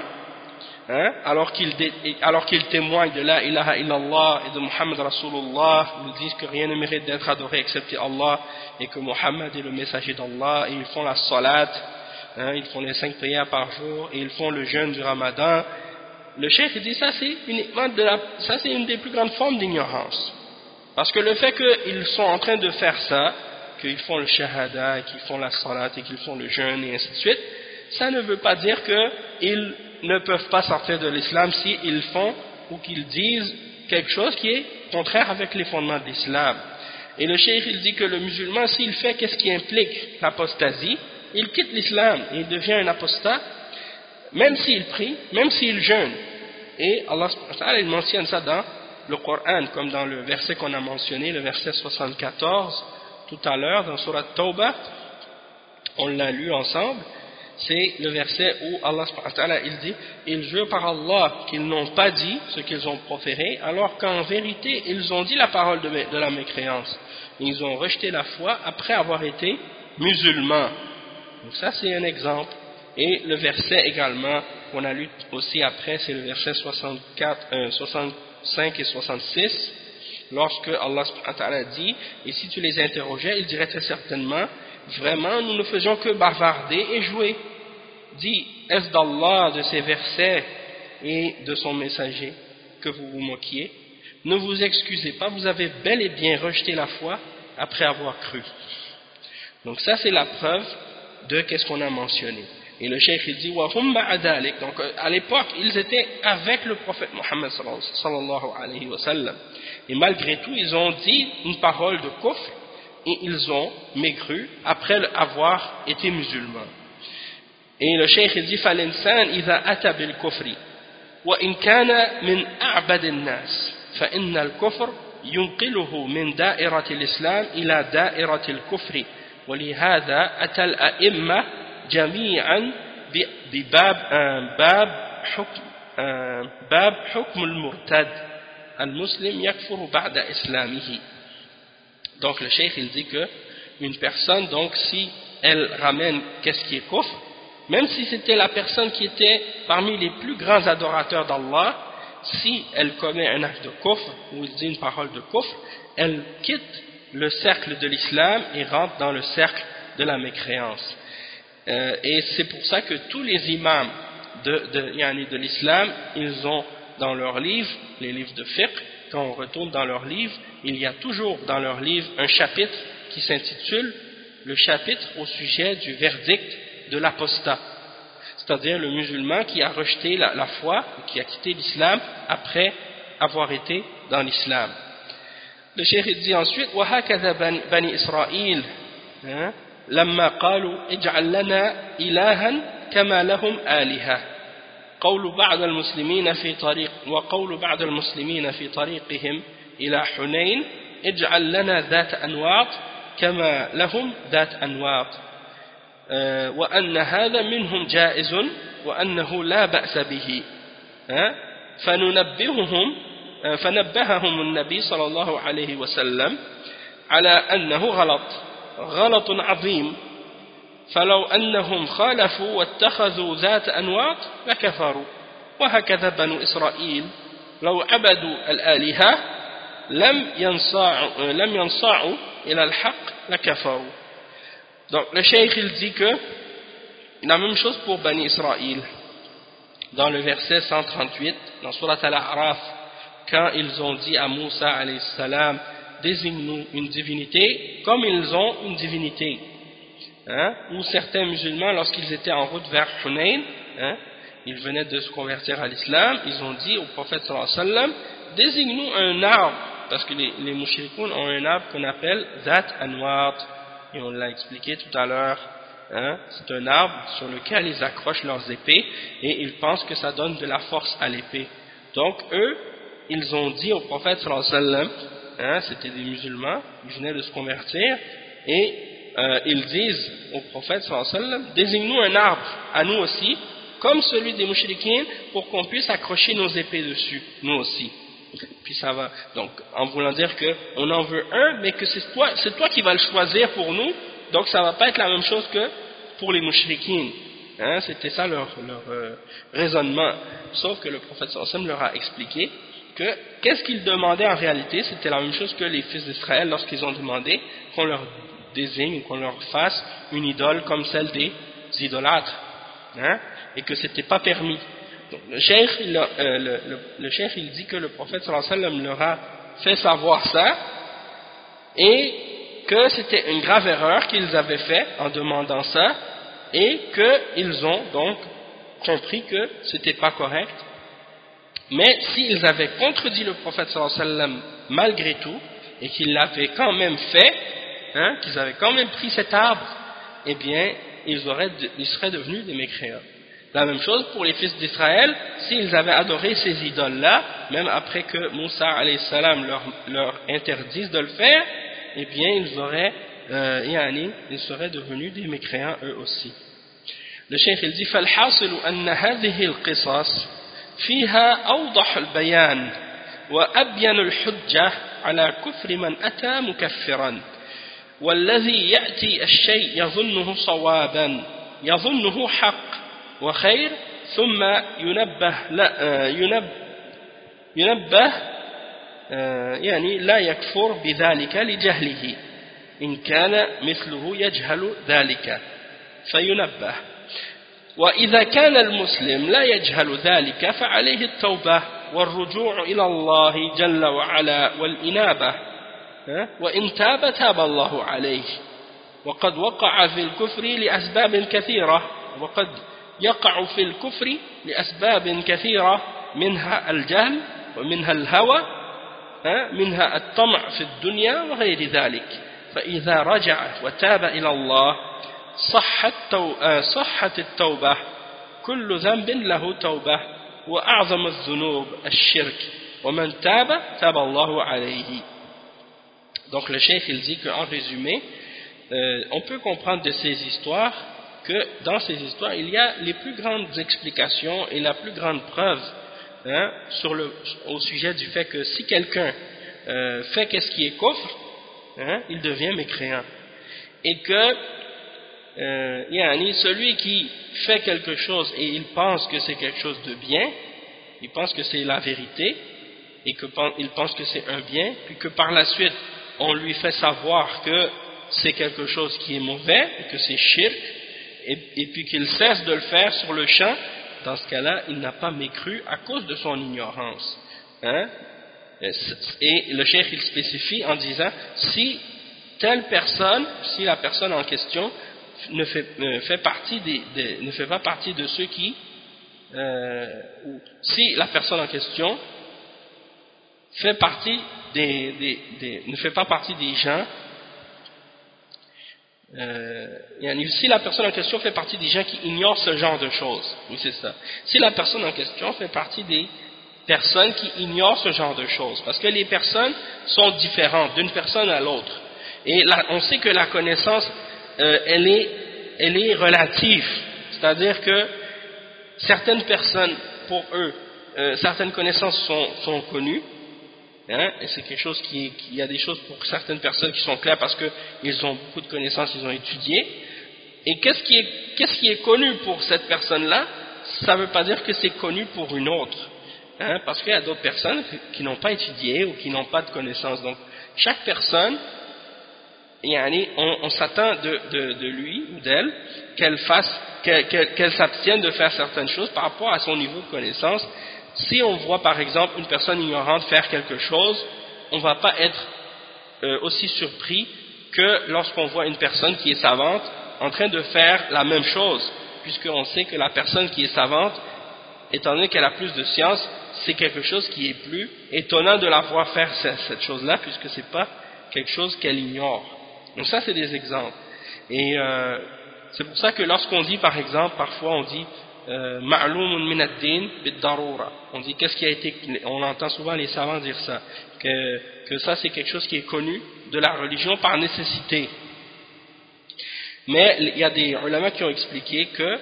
hein, alors qu'ils témoignent de la ilaha illallah et de Muhammad Rasulullah, ils disent que rien ne mérite d'être adoré excepté Allah et que Muhammad est le messager d'Allah et ils font la salat, hein, ils font les cinq prières par jour et ils font le jeûne du ramadan. Le cheikh dit ça c'est une des plus grandes formes d'ignorance. Parce que le fait qu'ils sont en train de faire ça, qu'ils font le shahada, qu'ils font la salat et qu'ils font le jeûne et ainsi de suite, ça ne veut pas dire qu'ils ne peuvent pas sortir de l'islam s'ils font ou qu'ils disent quelque chose qui est contraire avec les fondements de l'islam. Et le cheikh il dit que le musulman s'il fait qu'est-ce qui implique l'apostasie, il quitte l'islam il devient un apostat, même s'il prie, même s'il jeûne. Et Allah il mentionne ça dans le Coran, comme dans le verset qu'on a mentionné, le verset 74, tout à l'heure, dans Surat Tawbah, on l'a lu ensemble, c'est le verset où Allah il dit « Ils jurent par Allah qu'ils n'ont pas dit ce qu'ils ont proféré, alors qu'en vérité, ils ont dit la parole de, la mécréance. Ils ont rejeté la foi après avoir été musulmans. » Donc ça, c'est un exemple. Et le verset également, qu'on a lu aussi après, c'est le verset 64, euh, 65 et 66, lorsque Allah dit, et si tu les interrogeais, ils diraient très certainement, vraiment nous ne faisons que bavarder et jouer. Dit, est-ce d'Allah, de ses versets et de son messager que vous vous moquiez? Ne vous excusez pas, vous avez bel et bien rejeté la foi après avoir cru. Donc ça c'est la preuve de qu'est-ce qu'on a mentionné. Et le cheikh il dit donc à l'époque ils étaient avec le prophète Mohammed sallallahu alayhi wa sallam et malgré tout ils ont dit une parole de kufr et ils ont maigru après avoir été musulmans et le cheikh il dit فالإنسان إذا أتى بالكفر وإن كان من أعبد الناس فإن الكفر ينقله من دائرة الإسلام إلى دائرة الكفر ولهذا أتى الأئمة جميعا بباب باب حكم باب حكم المرتد المسلم يكفر بعد إسلامه donc le cheikh il dit que une personne donc si elle ramène qu'est-ce qui est kufr même si c'était la personne qui était parmi les plus grands adorateurs d'Allah si elle commet un acte de kufr ou dit une parole de kufr elle quitte le cercle de l'islam et rentre dans le cercle de la mécréance Euh, et c'est pour ça que tous les imams de, de, de l'islam, ils ont dans leurs livres, les livres de fiqh, quand on retourne dans leurs livres, il y a toujours dans leurs livres un chapitre qui s'intitule le chapitre au sujet du verdict de l'apostat, c'est-à-dire le musulman qui a rejeté la, la foi, qui a quitté l'islam après avoir été dans l'islam. Le cheikh dit ensuite, « Wa bani Israël? » hein, لما قالوا اجعل لنا إلها كما لهم آلهة. قول بعض المسلمين في طريق وقول بعض المسلمين في طريقهم إلى حنين اجعل لنا ذات أنواط كما لهم ذات أنواط. آه، وأن هذا منهم جائز وأنه لا بأس به. فننبههم آه، فنبههم النبي صلى الله عليه وسلم على أنه غلط. غلط عظيم فلو أنهم خالفوا واتخذوا ذات أنواط لكفروا وهكذا بنو إسرائيل لو عبدوا الآلهة لم ينصاعوا, لم ينصاعوا إلى الحق لكفروا Donc le cheikh il dit que la même chose pour Bani Israël. Dans le verset 138, dans Surat Al-A'raf, quand ils ont dit à Moussa alayhi salam, désigne-nous une divinité, comme ils ont une divinité. Hein, ou certains musulmans, lorsqu'ils étaient en route vers Hunayn, hein, ils venaient de se convertir à l'islam, ils ont dit au prophète sallallahu alayhi wa sallam, désigne-nous un arbre, parce que les, les ont un arbre qu'on appelle Zat Anwat, et on l'a expliqué tout à l'heure, hein, c'est un arbre sur lequel ils accrochent leurs épées, et ils pensent que ça donne de la force à l'épée. Donc eux, ils ont dit au prophète sallallahu alayhi wa sallam, hein, c'était des musulmans, ils venaient de se convertir, et euh, ils disent au prophète sallallahu désigne-nous un arbre, à nous aussi, comme celui des mouchriquins, pour qu'on puisse accrocher nos épées dessus, nous aussi. Puis ça va, donc en voulant dire qu'on en veut un, mais que c'est toi, toi qui vas le choisir pour nous, donc ça va pas être la même chose que pour les mouchriquins. Hein, C'était ça leur, leur euh, raisonnement. Sauf que le prophète sallallahu leur a expliqué que qu'est-ce qu'ils demandaient en réalité? C'était la même chose que les fils d'Israël lorsqu'ils ont demandé qu'on leur désigne, qu'on leur fasse une idole comme celle des idolâtres, hein, et que c'était pas permis. Le cheikh, il, euh, le, le, il dit que le prophète sallam leur a fait savoir ça, et que c'était une grave erreur qu'ils avaient fait en demandant ça, et qu'ils ont donc compris que c'était pas correct, mais s'ils avaient contredit le prophète sallallahu alayhi wa sallam malgré tout, et qu'ils l'avaient quand même fait, hein, qu'ils avaient quand même pris cet arbre, eh bien, ils, auraient, ils seraient devenus des mécréants. La même chose pour les fils d'Israël, s'ils avaient adoré ces idoles-là, même après que Moussa alayhi salam leur, leur interdise de le faire, eh bien, ils auraient, euh, yani, ils seraient devenus des mécréants eux aussi. Le cheikh il dit فالحاصل أن هذه القصص فيها أوضح البيان وأبين الحجة على كفر من أتى مكفرا. والذي يأتي الشيء يظنه صوابا يظنه حق وخير ثم ينبه لا ينبه, ينبه يعني لا يكفر بذلك لجهله إن كان مثله يجهل ذلك فينبه. وإذا كان المسلم لا يجهل ذلك فعليه التوبة والرجوع إلى الله جل وعلا والإنابة. وإن تاب تاب الله عليه. وقد وقع في الكفر لأسباب كثيرة. وقد يقع في الكفر لأسباب كثيرة. منها الجهل ومنها الهوى. منها الطمع في الدنيا وغير ذلك. فإذا رجع وتاب إلى الله صحت, تو... صحت التوبة كل ذنب له توبة وأعظم الذنوب الشرك ومن تاب تاب الله عليه Donc le chef il dit qu'en résumé, euh, on peut comprendre de ces histoires que dans ces histoires, il y a les plus grandes explications et la plus grande preuve hein, sur le, au sujet du fait que si quelqu'un euh, fait qu'est-ce qui est coffre, hein, il devient mécréant. Et que euh, yani, celui qui fait quelque chose et il pense que c'est quelque chose de bien, il pense que c'est la vérité, et qu'il pense que c'est un bien, puis que par la suite on lui fait savoir que c'est quelque chose qui est mauvais, que c'est shirk, et, puis qu'il cesse de le faire sur le champ, dans ce cas-là, il n'a pas mécru à cause de son ignorance. Hein? Et le cheikh il spécifie en disant, si telle personne, si la personne en question ne fait, fait partie des, ne fait pas partie de ceux qui, euh, si la personne en question fait partie des, des, ne fait pas partie des gens euh, si la personne en question fait partie des gens qui ignorent ce genre de choses, oui c'est ça. Si la personne en question fait partie des personnes qui ignorent ce genre de choses, parce que les personnes sont différentes d'une personne à l'autre, et on sait que la connaissance, euh, elle, est, elle est relative, c'est-à-dire que certaines personnes, pour eux, euh, certaines connaissances sont, connues, Hein, et c'est quelque chose qui, qui, y a des choses pour certaines personnes qui sont claires parce qu'ils ont beaucoup de connaissances, ils ont étudié. Et qu'est-ce qui qu'est-ce qui est connu pour cette personne-là? Ça ne veut pas dire que c'est connu pour une autre. Hein, parce qu'il y a d'autres personnes qui n'ont pas étudié ou qui n'ont pas de connaissances. Donc, chaque personne, on, on s'attend de, lui ou d'elle qu'elle fasse, qu'elle qu s'abstienne de faire certaines choses par rapport à son niveau de connaissance si on voit par exemple une personne ignorante faire quelque chose, on ne va pas être euh, aussi surpris que lorsqu'on voit une personne qui est savante en train de faire la même chose, puisqu'on sait que la personne qui est savante, étant donné qu'elle a plus de science, c'est quelque chose qui est plus étonnant de la voir faire cette chose-là, puisque ce n'est pas quelque chose qu'elle ignore. Donc ça, c'est des exemples. Et euh, c'est pour ça que lorsqu'on dit, par exemple, parfois on dit euh, on dit qu'est-ce qui a été on entend souvent les savants dire ça que, que ça c'est quelque chose qui est connu de la religion par nécessité mais il y a des ulama qui ont expliqué que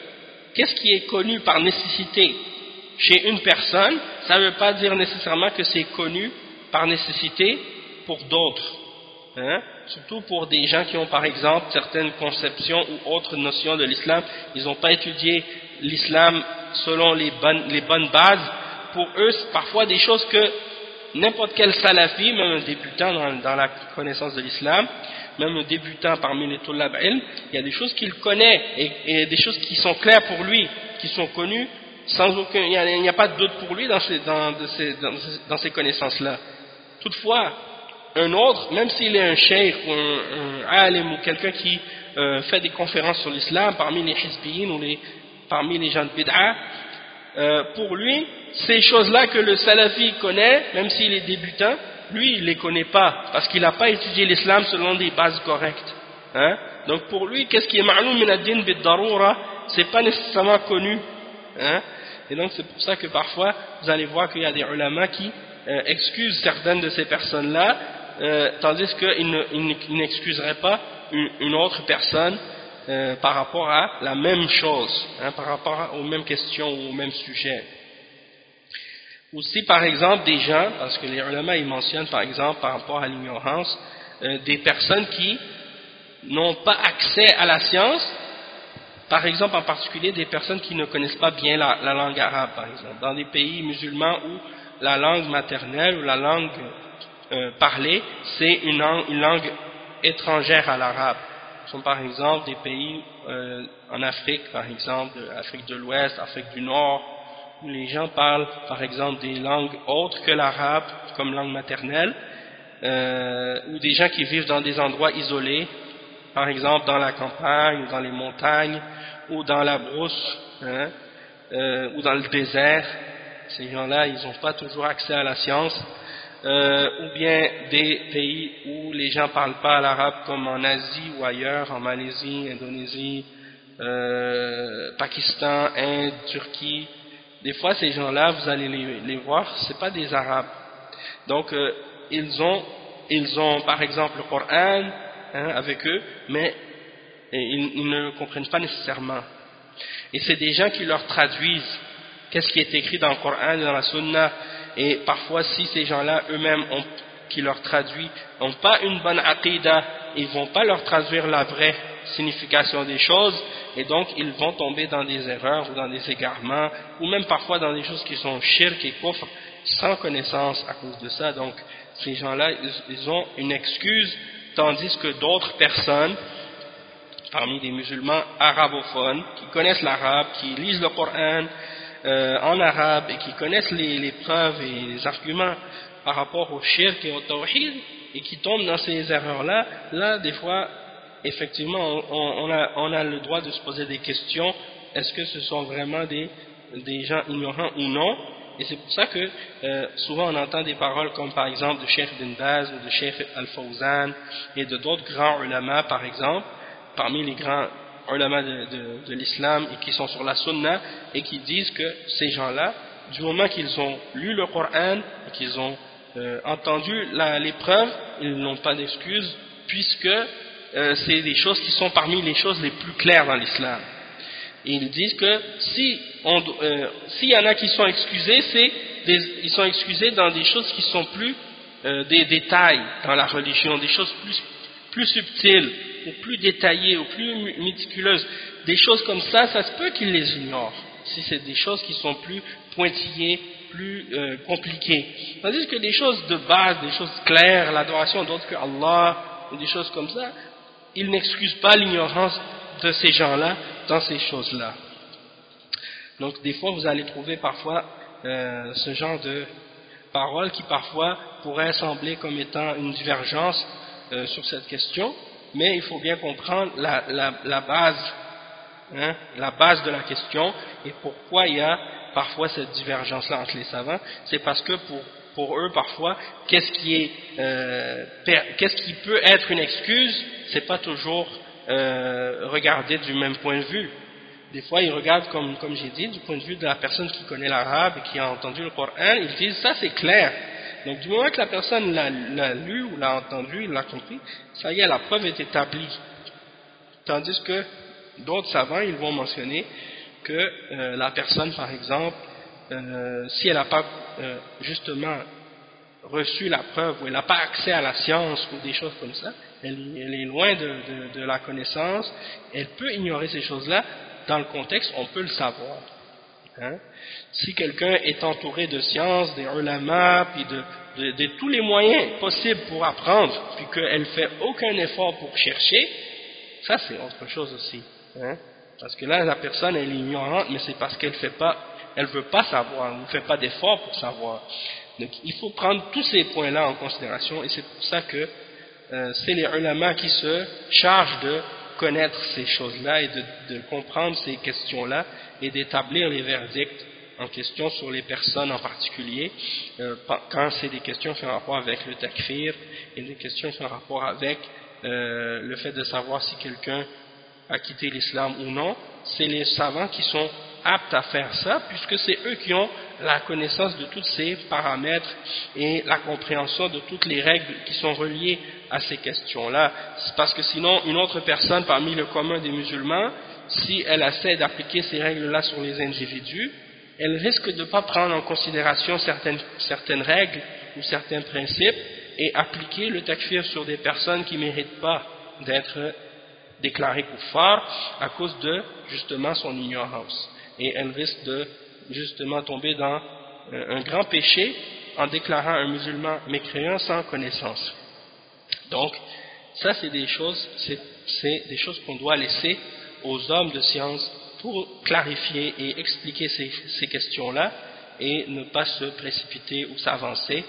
qu'est-ce qui est connu par nécessité chez une personne ça ne veut pas dire nécessairement que c'est connu par nécessité pour d'autres hein? Surtout pour des gens qui ont par exemple certaines conceptions ou autres notions de l'islam ils n'ont pas étudié l'islam selon les bonnes, bases, pour eux, c'est parfois des choses que n'importe quel salafi, même un débutant dans, la connaissance de l'islam, même un débutant parmi les tulab il y a des choses qu'il connaît et, des choses qui sont claires pour lui, qui sont connues, sans aucun, il n'y a, pas de doute pour lui dans ces connaissances-là. Toutefois, un autre, même s'il est un cheikh ou un, alim ou quelqu'un qui euh, fait des conférences sur l'islam parmi les hizbiyin ou les parmi les gens de bid'a, euh, pour lui, ces choses-là que le salafi connaît, même s'il est débutant, lui, il ne les connaît pas, parce qu'il n'a pas étudié l'islam selon des bases correctes. Hein. Donc pour lui, qu'est-ce qui est ma'loum min ad-din bid-darura, c'est pas nécessairement connu. Hein. Et donc c'est pour ça que parfois, vous allez voir qu'il y a des ulama qui euh, excusent certaines de ces personnes-là, euh, tandis qu'ils n'excuseraient pas une autre personne euh, par rapport à la même chose, hein, par rapport aux mêmes questions ou aux mêmes sujets. Aussi, par exemple, des gens, parce que les ulama, ils mentionnent, par exemple, par rapport à l'ignorance, euh, des personnes qui n'ont pas accès à la science, par exemple, en particulier des personnes qui ne connaissent pas bien la, langue arabe, par exemple. Dans des pays musulmans où la langue maternelle ou la langue euh, parlée, c'est une, langue étrangère à l'arabe sont par exemple des pays euh, en Afrique, par exemple, Afrique de l'Ouest, Afrique du Nord, où les gens parlent par exemple des langues autres que l'arabe comme langue maternelle, euh, ou des gens qui vivent dans des endroits isolés, par exemple dans la campagne, ou dans les montagnes, ou dans la brousse, hein, ou dans le désert. Ces gens-là, ils n'ont pas toujours accès à la science, euh, ou bien des pays où les gens ne parlent pas l'arabe comme en Asie ou ailleurs, en Malaisie, Indonésie, euh, Pakistan, Inde, Turquie. Des fois, ces gens-là, vous allez les, voir, ce pas des arabes. Donc, euh, ils, ont, ils ont par exemple le Coran hein, avec eux, mais ils, ils, ne le comprennent pas nécessairement. Et c'est des gens qui leur traduisent qu'est-ce qui est écrit dans le Coran et dans la Sunna et parfois si ces gens-là eux-mêmes qui leur traduit n'ont pas une bonne aqidah, ils vont pas leur traduire la vraie signification des choses et donc ils vont tomber dans des erreurs ou dans des égarements ou même parfois dans des choses qui sont shirk et kufr sans connaissance à cause de ça. Donc ces gens-là ils, ont une excuse tandis que d'autres personnes parmi des musulmans arabophones qui connaissent l'arabe, qui lisent le Coran euh, en arabe et qui connaissent les, preuves et les arguments par rapport au shirk et au tawhid et qui tombent dans ces erreurs-là, là, des fois, effectivement, on, a, on, a, le droit de se poser des questions. Est-ce que ce sont vraiment des, des gens ignorants ou non? Et c'est pour ça que euh, souvent on entend des paroles comme par exemple de Sheikh Bin Baz ou de Sheikh Al-Fawzan et de d'autres grands ulama par exemple, parmi les grands ulama de, de, de l'islam et qui sont sur la sunna et qui disent que ces gens-là, du moment qu'ils ont lu le Coran et qu'ils ont euh, entendu l'épreuve, ils n'ont pas d'excuses puisque euh, c'est des choses qui sont parmi les choses les plus claires dans l'islam. Ils disent que si euh, s'il y en a qui sont excusés, c'est ils sont excusés dans des choses qui sont plus des détails dans la religion, des choses plus, plus subtiles, ou plus détaillées, ou plus méticuleuses, des choses comme ça, ça se peut qu'ils les ignorent, si c'est des choses qui sont plus pointillées, plus euh, compliquées. Tandis que des choses de base, des choses claires, l'adoration d'autres que Allah, ou des choses comme ça, ils n'excusent pas l'ignorance de ces gens-là dans ces choses-là. Donc des fois vous allez trouver parfois euh, ce genre de paroles qui parfois pourraient sembler comme étant une divergence euh, sur cette question, mais il faut bien comprendre la, base, hein, la base de la question et pourquoi il y a parfois cette divergence-là entre les savants, c'est parce que pour, eux parfois, qu'est-ce qui est, euh, qu'est-ce qui peut être une excuse, c'est pas toujours euh, regardé du même point de vue. Des fois, ils regardent, comme, comme j'ai dit, du point de vue de la personne qui connaît l'arabe et qui a entendu le Coran, ils disent ça c'est clair. Donc du moment que la personne l'a lu ou l'a entendu, l'a compris, ça y est, la preuve est établie. Tandis que d'autres savants, ils vont mentionner que euh, la personne, par exemple, euh, si elle n'a pas euh, justement reçu la preuve ou elle n'a pas accès à la science ou des choses comme ça, elle, est loin de, de, de, la connaissance, elle peut ignorer ces choses-là, dans le contexte, on peut le savoir. Hein. Si quelqu'un est entouré de sciences, des ulama, puis de, de, tous les moyens possibles pour apprendre, puis qu'elle fait aucun effort pour chercher, ça c'est autre chose aussi. Hein. Parce que là, la personne, est ignorante, mais c'est parce qu'elle fait pas, elle veut pas savoir, elle ne fait pas d'effort pour savoir. Donc, il faut prendre tous ces points-là en considération, et c'est pour ça que euh, c'est les ulama qui se chargent de connaître ces choses-là et de, comprendre ces questions-là et d'établir les verdicts en question sur les personnes en particulier, euh, quand c'est des questions qui ont rapport avec le takfir et des questions qui ont rapport avec euh, le fait de savoir si quelqu'un a quitté l'islam ou non, c'est les savants qui sont aptes à faire ça, puisque c'est eux qui ont la connaissance de tous ces paramètres et la compréhension de toutes les règles qui sont reliées à ces questions-là. Parce que sinon, une autre personne parmi le commun des musulmans, si elle essaie d'appliquer ces règles-là sur les individus, elle risque de ne pas prendre en considération certaines, certaines règles ou certains principes et appliquer le takfir sur des personnes qui ne méritent pas d'être déclarées kuffar à cause de justement son ignorance. Et elle risque de justement tomber dans euh, un grand péché en déclarant un musulman mécréant sans connaissance. Donc, ça c'est des choses, c'est des choses qu'on doit laisser aux hommes de science pour clarifier et expliquer ces, questions-là et ne pas se précipiter ou s'avancer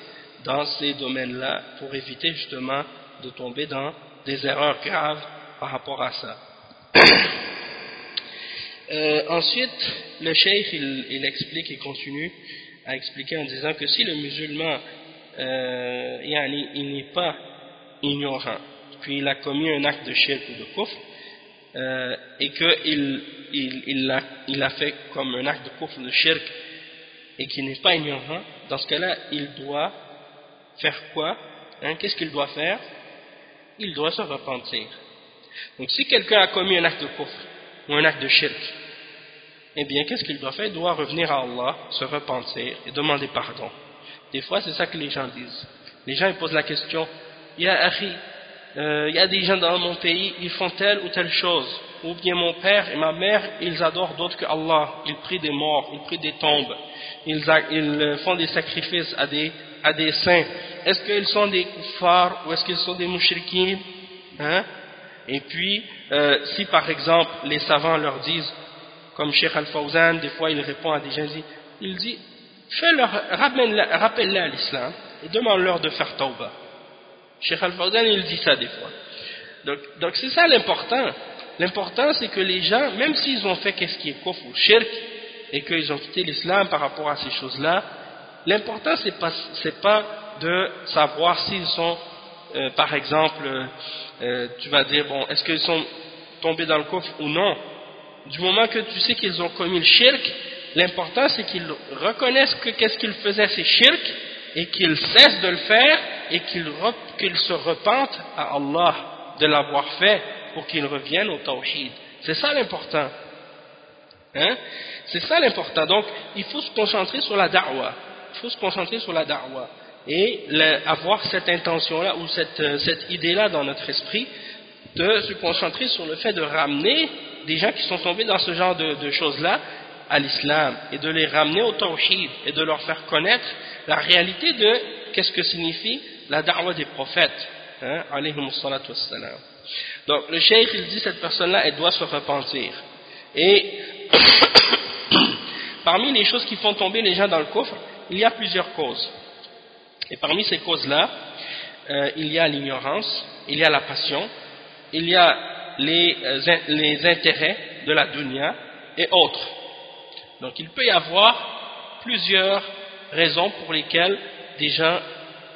dans ces domaines-là pour éviter justement de tomber dans des erreurs graves par rapport à ça. Euh, ensuite, le cheikh, il, explique et continue à expliquer en disant que si le musulman, euh, il n'est pas ignorant, puis il a commis un acte de shirk ou de kufr, euh, et qu'il il, il, a, fait comme un acte de ou de shirk, et qu'il n'est pas ignorant, dans ce cas-là, il doit faire quoi hein? Qu'est-ce qu'il doit faire? Il doit se repentir. Donc si quelqu'un a commis un acte de kufr ou un acte de shirk, eh bien, qu'est-ce qu'il doit faire? Il doit revenir à Allah, se repentir et demander pardon. Des fois, c'est ça que les gens disent. Les gens ils posent la question, il y euh, il y a des gens dans mon pays, ils font telle ou telle chose. Ou bien mon père et ma mère, ils adorent d'autres que Allah. Ils prient des morts, ils prient des tombes. Ils, ils font des sacrifices à des, saints. Est-ce qu'ils sont des kuffars ou est-ce qu'ils sont des mouchriquins hein? Et puis, euh, si par exemple les savants leur disent comme Sheikh Al-Fawzan, des fois il répond à des gens, il dit, rappelle-les à l'islam et demande-leur de faire tauba. Sheikh Al-Fawzan, il dit ça des fois. Donc, c'est ça l'important. L'important, c'est que les gens, même s'ils ont fait qu'est-ce qui est kof ou shirk, et qu'ils ont quitté l'islam par rapport à ces choses-là, l'important, c'est pas, pas de savoir s'ils sont, euh, par exemple, euh, tu vas dire, bon, est-ce qu'ils sont tombés dans le coffre ou non? Du moment que tu sais qu'ils ont commis le shirk, l'important c'est qu'ils reconnaissent que qu'est-ce qu'ils faisaient c'est shirk et qu'ils cessent de le faire et qu'ils se repentent à Allah de l'avoir fait pour qu'ils reviennent au tawhid. C'est ça l'important. Hein? C'est ça l'important. Donc, il faut se concentrer sur la da'wah. Il faut se concentrer sur la da'wah. et avoir cette intention-là ou cette, euh, cette idée-là dans notre esprit de se concentrer sur le fait de ramener des gens qui sont tombés dans ce genre de, de choses-là à l'islam et de les ramener au tawhid et de leur faire connaître la réalité de qu'est-ce que signifie la da'wah des prophètes hein, donc le cheikh il dit cette personne-là elle doit se repentir. Et parmi les choses qui font tomber les gens dans le coffre il y a plusieurs causes. Et parmi ces causes-là, euh, il y a l'ignorance, il y a la passion, il y a les, euh, les intérêts de la dunya et autres. Donc il peut y avoir plusieurs raisons pour lesquelles des gens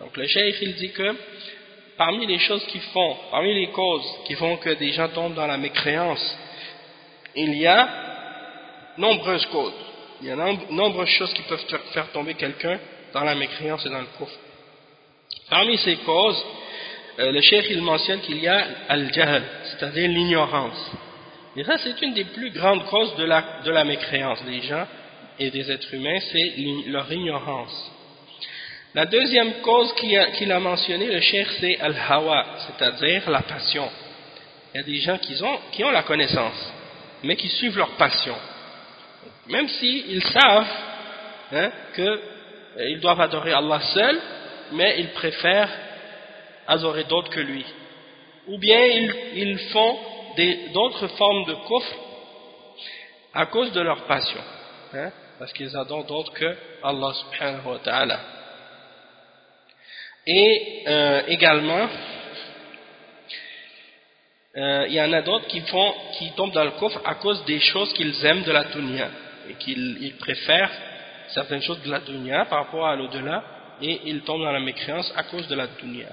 Donc le cheikh il dit que parmi les choses qui font, parmi les causes qui font que des gens tombent dans la mécréance, il y a nombreuses causes. Il y a nombreuses choses qui peuvent faire tomber quelqu'un dans la mécréance et dans le coffre. Parmi ces causes, euh, le cheikh il mentionne qu'il y a al-jahl, c'est-à-dire l'ignorance. Et ça c'est une des plus grandes causes de la, de la mécréance. Les gens et des êtres humains, c'est leur ignorance. La deuxième cause qu'il a, qu a mentionné le cheikh c'est al-hawa, c'est-à-dire la passion. Il y a des gens qui ont, la connaissance, mais qui suivent leur passion. Même s'ils savent hein, qu'ils euh, doivent adorer Allah seul, mais ils préfèrent adorer d'autres que lui. Ou bien ils, font d'autres formes de coffre à cause de leur passion. Hein, parce qu'ils adorent d'autres que Allah subhanahu wa ta'ala. Et euh, également, euh, il y en a d'autres qui, tombent dans le coffre à cause des choses qu'ils aiment de la dunya et qu'il préfère certaines choses de la dunya par rapport à l'au-delà et il tombe dans la mécréance à cause de la dunya.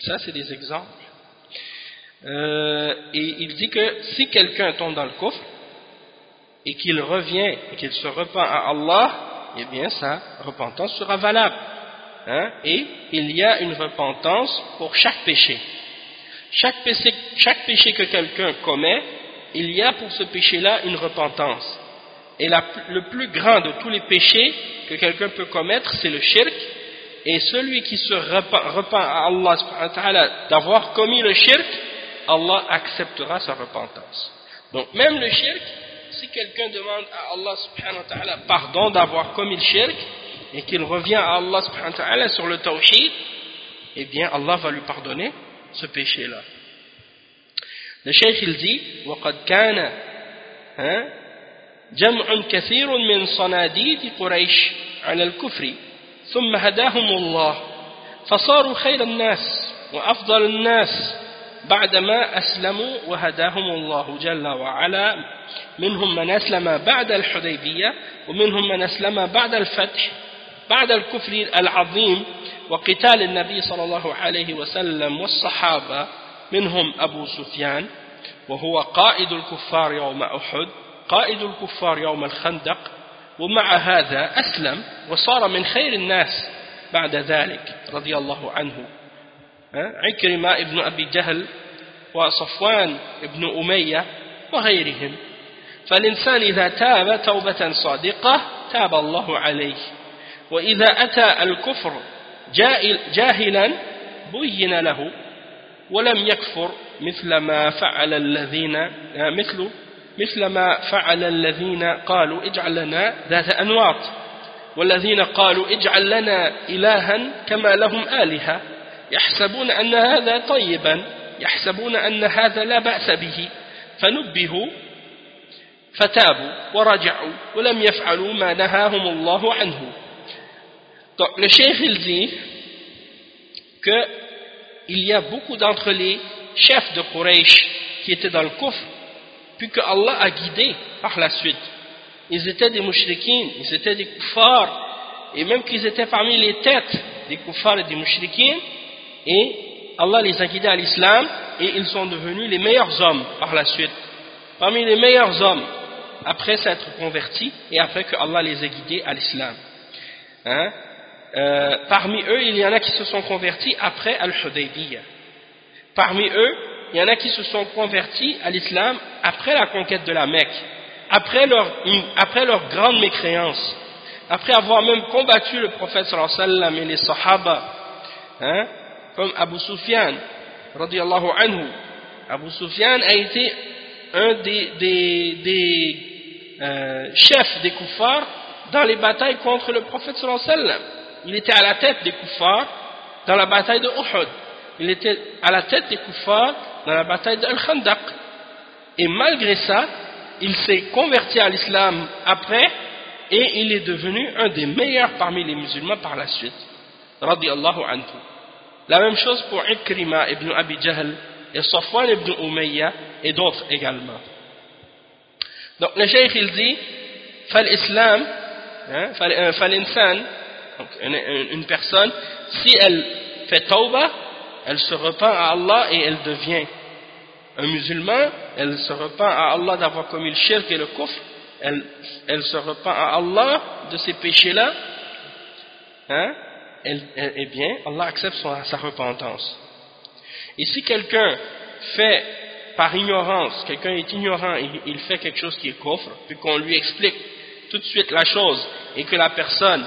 Ça, c'est des exemples. Euh, et il dit que si quelqu'un tombe dans le coffre et qu'il revient et qu'il se repent à Allah, eh bien sa repentance sera valable. Hein? Et il y a une repentance pour chaque péché. Chaque péché, que quelqu'un commet, il y a pour ce péché-là une repentance. Et le plus grand de tous les péchés que quelqu'un peut commettre, c'est le shirk. Et celui qui se repent, à Allah d'avoir commis le shirk, Allah acceptera sa repentance. Donc même le shirk, si quelqu'un demande à Allah pardon d'avoir commis le shirk, et qu'il revient à Allah sur le tawhid, eh bien Allah va lui pardonner ce péché-là. Le cheikh il dit, وَقَدْ كَانَ جمع كثير من صناديد قريش على الكفر ثم هداهم الله فصاروا خير الناس وأفضل الناس بعدما أسلموا وهداهم الله جل وعلا منهم من أسلم بعد الحديبية ومنهم من أسلم بعد الفتح بعد الكفر العظيم وقتال النبي صلى الله عليه وسلم والصحابة منهم أبو سفيان وهو قائد الكفار يوم أحد قائد الكفار يوم الخندق ومع هذا أسلم وصار من خير الناس بعد ذلك رضي الله عنه. عكرمة ابن أبي جهل وصفوان ابن أمية وغيرهم. فالإنسان إذا تاب توبة صادقة تاب الله عليه. وإذا أتى الكفر جاهلا بين له. ولم يكفر مثل ما فعل الذين مثل مثل ما فعل الذين قالوا اجعل لنا ذات أنواط. والذين قالوا اجعل لنا إلها كما لهم آلهة. يحسبون أن هذا طيبا يحسبون أن هذا لا بأس به فنبهوا فتابوا ورجعوا ولم يفعلوا ما نهاهم الله عنه Donc, le cheikh il dit qu'il y a beaucoup d'entre les chefs de Quraysh qui étaient dans le coffre puis que Allah a guidé par la suite. Ils étaient des mouchriquins, ils étaient des kuffars, et même qu'ils étaient parmi les têtes des kuffars et des mouchriquins, et Allah les a guidés à l'islam, et ils sont devenus les meilleurs hommes par la suite. Parmi les meilleurs hommes, après s'être convertis, et après que Allah les ait guidés à l'islam. Hein? Euh, parmi eux, il y en a qui se sont convertis après Al-Hudaybiyah. Parmi eux, il y en a qui se sont convertis à l'islam après la conquête de la Mecque, après leur, après leur grande mécréance, après avoir même combattu le prophète sallallahu alayhi wa sallam et les sahaba, hein, comme Abu Sufyan, radiallahu anhu. Abu Sufyan a été un des, euh, chefs des kuffars dans les batailles contre le prophète sallallahu alayhi wa sallam. Il était à la tête des kuffars dans la bataille de Uhud. Il était à la tête des kuffars dans la bataille d'Al-Khandaq. Et malgré ça, il s'est converti à l'islam après et il est devenu un des meilleurs parmi les musulmans par la suite. Radiallahu anhu. La même chose pour Ikrima ibn Abi Jahl et Safwan ibn Umayya et d'autres également. Donc le cheikh il dit فالإسلام فالإنسان donc une, une personne si elle fait tawbah elle se repent à Allah et elle devient un musulman, elle se repent à Allah d'avoir commis le shirk et le kufr, elle, elle se repent à Allah de ces péchés-là, hein, eh bien, Allah accepte sa repentance. Et si quelqu'un fait par ignorance, quelqu'un est ignorant et il fait quelque chose qui est kufr, puis qu'on lui explique tout de suite la chose et que la personne,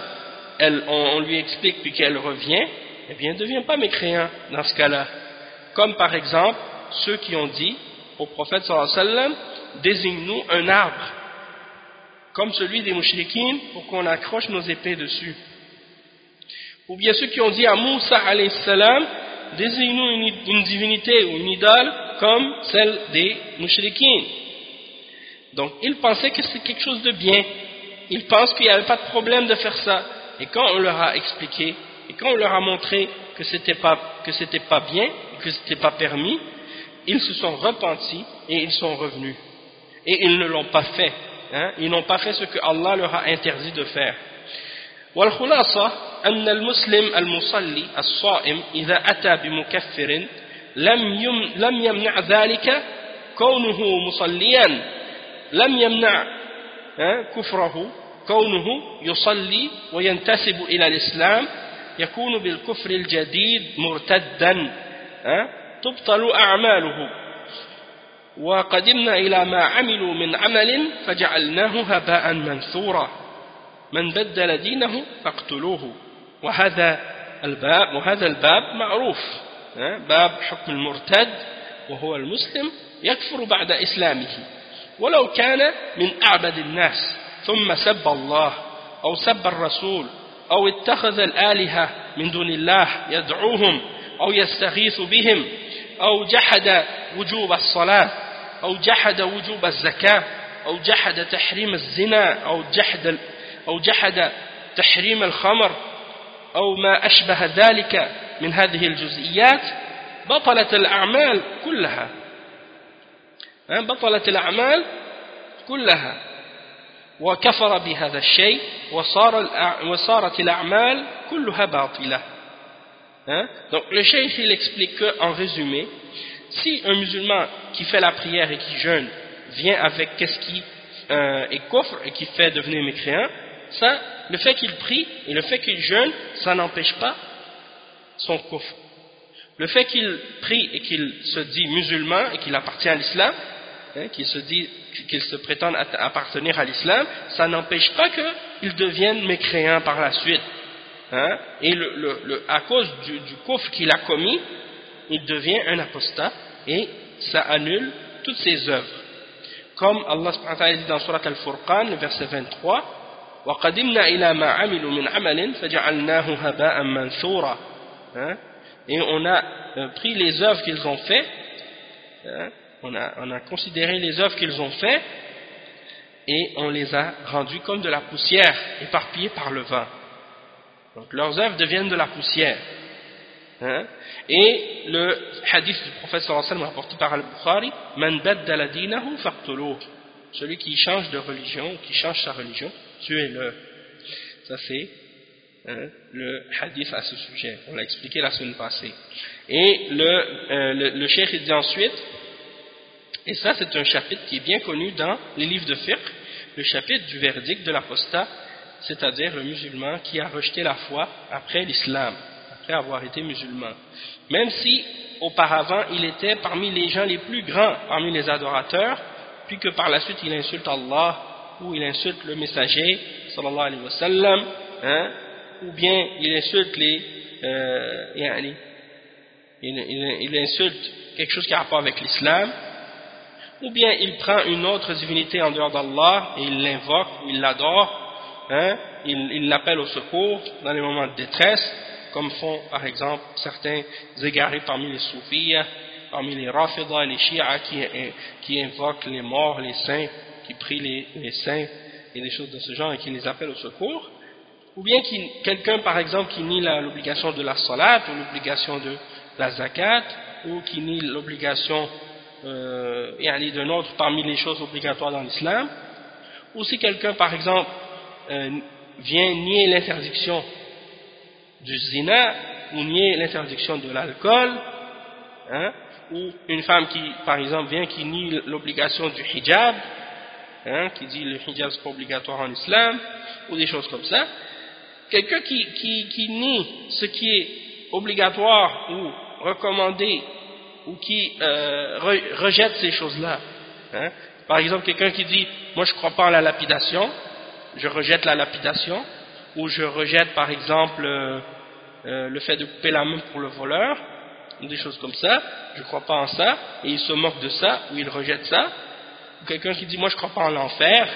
on, lui explique puis qu'elle revient, eh bien, ne devient pas mécréant dans ce cas-là. Comme par exemple, ceux qui ont dit au prophète désigne-nous un arbre, comme celui des mouchriquines, pour qu'on accroche nos épées dessus. Ou bien ceux qui ont dit à Moussa alayhi salam, désigne-nous une, divinité ou une idole, comme celle des mouchriquines. Donc, ils pensaient que c'est quelque chose de bien. Ils pensent qu'il n'y avait pas de problème de faire ça. Et quand on leur a expliqué, et quand on leur a montré que c'était pas que c'était pas bien, que c'était pas permis, ils se sont repentis et ils sont revenus. Et ils ne l'ont pas fait. Hein? Ils n'ont pas fait ce que Allah leur a interdit de faire. والخلاصة أن المسلم المصلي الصائم إذا أتى بمكفر لم لم يمنع ذلك كونه مصليا. لم يمنع كفره كونه يصلي وينتسب إلى الإسلام. يكون بالكفر الجديد مرتدا تبطل أعماله. وقدمنا إلى ما عملوا من عمل فجعلناه هباء منثورا. من بدل دينه فاقتلوه. وهذا الباب وهذا الباب معروف باب حكم المرتد وهو المسلم يكفر بعد إسلامه. ولو كان من أعبد الناس ثم سب الله أو سب الرسول أو اتخذ الآلهة من دون الله يدعوهم أو يستغيث بهم أو جحد وجوب الصلاة أو جحد وجوب الزكاة أو جحد تحريم الزنا أو جحد أو جحد تحريم الخمر أو ما أشبه ذلك من هذه الجزئيات بطلت الأعمال كلها بطلت الأعمال كلها وكفر بهذا الشيء وصار وصارت الأعمال كلها باطلة hein? donc le cheikh il explique que, en résumé si un musulman qui fait la prière et qui jeûne vient avec qu'est-ce qui euh, est coffre et qui fait devenir mécréant ça, le fait qu'il prie et le fait qu'il jeûne ça n'empêche pas son coffre le fait qu'il prie et qu'il se dit musulman et qu'il appartient à l'islam hein, qu'il se dit qu'ils se prétendent appartenir à l'islam, ça n'empêche pas qu'ils deviennent mécréants par la suite. Hein? Et à cause du, du coffre qu'il a commis, il devient un apostat et ça annule toutes ses œuvres. Comme Allah dit dans Surat Al-Furqan, verset 23, وَقَدِمْنَا إِلَى مَا عَمِلُوا مِنْ عَمَلٍ فَجَعَلْنَاهُ هَبَاءً مَنْثُورًا hein? Et on a euh, pris les œuvres qu'ils ont faites hein? on a, on a considéré les œuvres qu'ils ont faites et on les a rendues comme de la poussière éparpillée par le vent. Donc leurs œuvres deviennent de la poussière. Hein? Et le hadith du prophète sallallahu alayhi wa sallam rapporté par Al-Bukhari Man baddala dinahu faqtuluh Celui qui change de religion, qui change sa religion, tuez-le. Ça c'est hein, le hadith à ce sujet. On l'a expliqué la semaine passée. Et le, euh, le, le cheikh dit ensuite, et ça c'est un chapitre qui est bien connu dans les livres de fiqh, le chapitre du verdict de l'apostat, c'est-à-dire le musulman qui a rejeté la foi après l'islam, après avoir été musulman. Même si auparavant il était parmi les gens les plus grands, parmi les adorateurs, puis que par la suite il insulte Allah, ou il insulte le messager, sallallahu alayhi wa sallam, hein, ou bien il insulte les, euh, il, insulte quelque chose qui a rapport avec l'islam, ou bien il prend une autre divinité en dehors d'Allah et il l'invoque, il l'adore, hein, il l'appelle au secours dans les moments de détresse, comme font par exemple certains égarés parmi les soufis, parmi les rafidah, les shi'a qui, qui, invoquent les morts, les saints, qui prient les, saints et des choses de ce genre et qui les appellent au secours, ou bien quelqu'un par exemple qui nie l'obligation de la salat ou l'obligation de la zakat ou qui nie l'obligation euh, d'un autre parmi les choses obligatoires dans l'islam, ou si quelqu'un par exemple euh, vient nier l'interdiction du zina ou nier l'interdiction de l'alcool, hein, ou une femme qui, par exemple, vient qui nie l'obligation du hijab, hein, qui dit le hijab c'est pas obligatoire en islam, ou des choses comme ça, quelqu'un qui, qui, qui, nie ce qui est obligatoire ou recommandé ou qui euh, rejette ces choses-là, hein, par exemple quelqu'un qui dit moi je ne crois pas en la lapidation, je rejette la lapidation, ou je rejette par exemple euh, euh, le fait de couper la main pour le voleur, ou des choses comme ça, je ne crois pas en ça, et il se moque de ça, ou il rejette ça, quelqu'un qui dit moi je crois pas en l'enfer,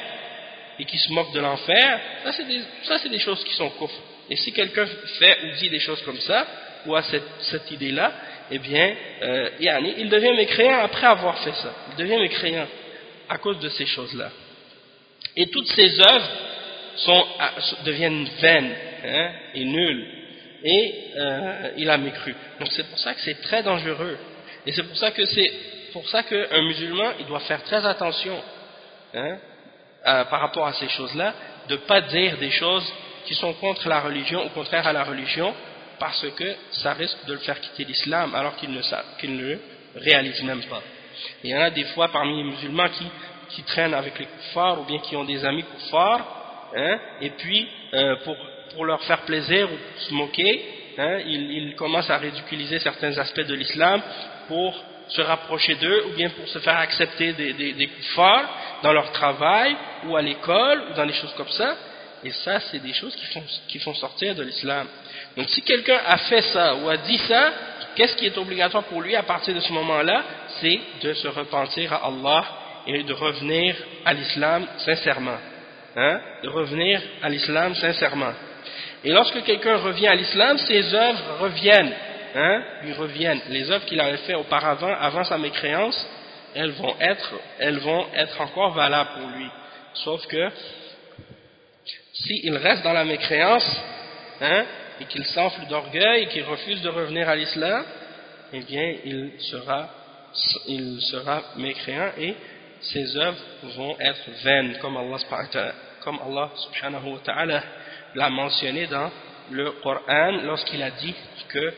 et qui se moque de l'enfer, ça c'est des, des, choses qui sont coffres. Et si quelqu'un fait ou dit des choses comme ça, ou a cette, cette idée-là, eh bien, euh, il devient mécréant après avoir fait ça. Il devient mécréant à cause de ces choses-là. Et toutes ces œuvres sont, deviennent vaines hein, et nulles. Et euh, il a mécru. Donc c'est pour ça que c'est très dangereux. Et c'est pour ça que c'est pour ça qu'un musulman, il doit faire très attention hein, par rapport à ces choses-là, de ne pas dire des choses qui sont contre la religion, ou contraire à la religion, parce que ça risque de le faire quitter l'islam alors qu'il ne, le réalise même pas. il y en a des fois parmi les musulmans qui traînent avec les koufars ou bien qui ont des amis koufars, hein, et puis euh, pour, leur faire plaisir ou se moquer, hein, ils, commencent à ridiculiser certains aspects de l'islam pour se rapprocher d'eux ou bien pour se faire accepter des, des, des koufars dans leur travail ou à l'école ou dans des choses comme ça. Et ça, c'est des choses qui font, qui font sortir de l'islam. Donc si quelqu'un a fait ça ou a dit ça, qu'est-ce qui est obligatoire pour lui à partir de ce moment-là? C'est de se repentir à Allah et de revenir à l'islam sincèrement. Hein, de revenir à l'islam sincèrement. Et lorsque quelqu'un revient à l'islam, ses œuvres reviennent, hein, lui reviennent. Les œuvres qu'il avait fait auparavant, avant sa mécréance, elles vont être, elles vont être encore valables pour lui. Sauf que, s'il reste dans la mécréance, hein, et qu'il s'enfle d'orgueil et qu'il refuse de revenir à l'islam, eh bien, il sera, il sera mécréant et ses œuvres vont être vaines, comme Allah, l'a mentionné dans le Coran lorsqu'il a dit que,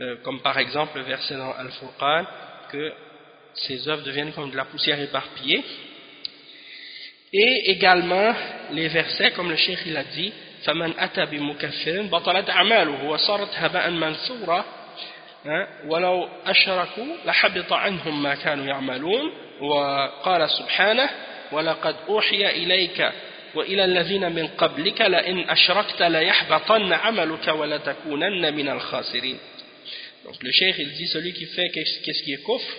euh, comme par exemple le verset dans Al-Furqan, que ses œuvres deviennent comme de la poussière éparpillée. Et également les versets, comme le cheikh il a dit, فمن أتى بمكفر بطلت أعماله وصارت هباء منثورا ولو أشركوا لحبط عنهم ما كانوا يعملون وقال سبحانه ولقد أوحي إليك وإلى الذين من قبلك لئن أشركت ليحبطن عملك ولتكونن من الخاسرين donc le cheikh il dit celui qui fait qu'est-ce qui est kufr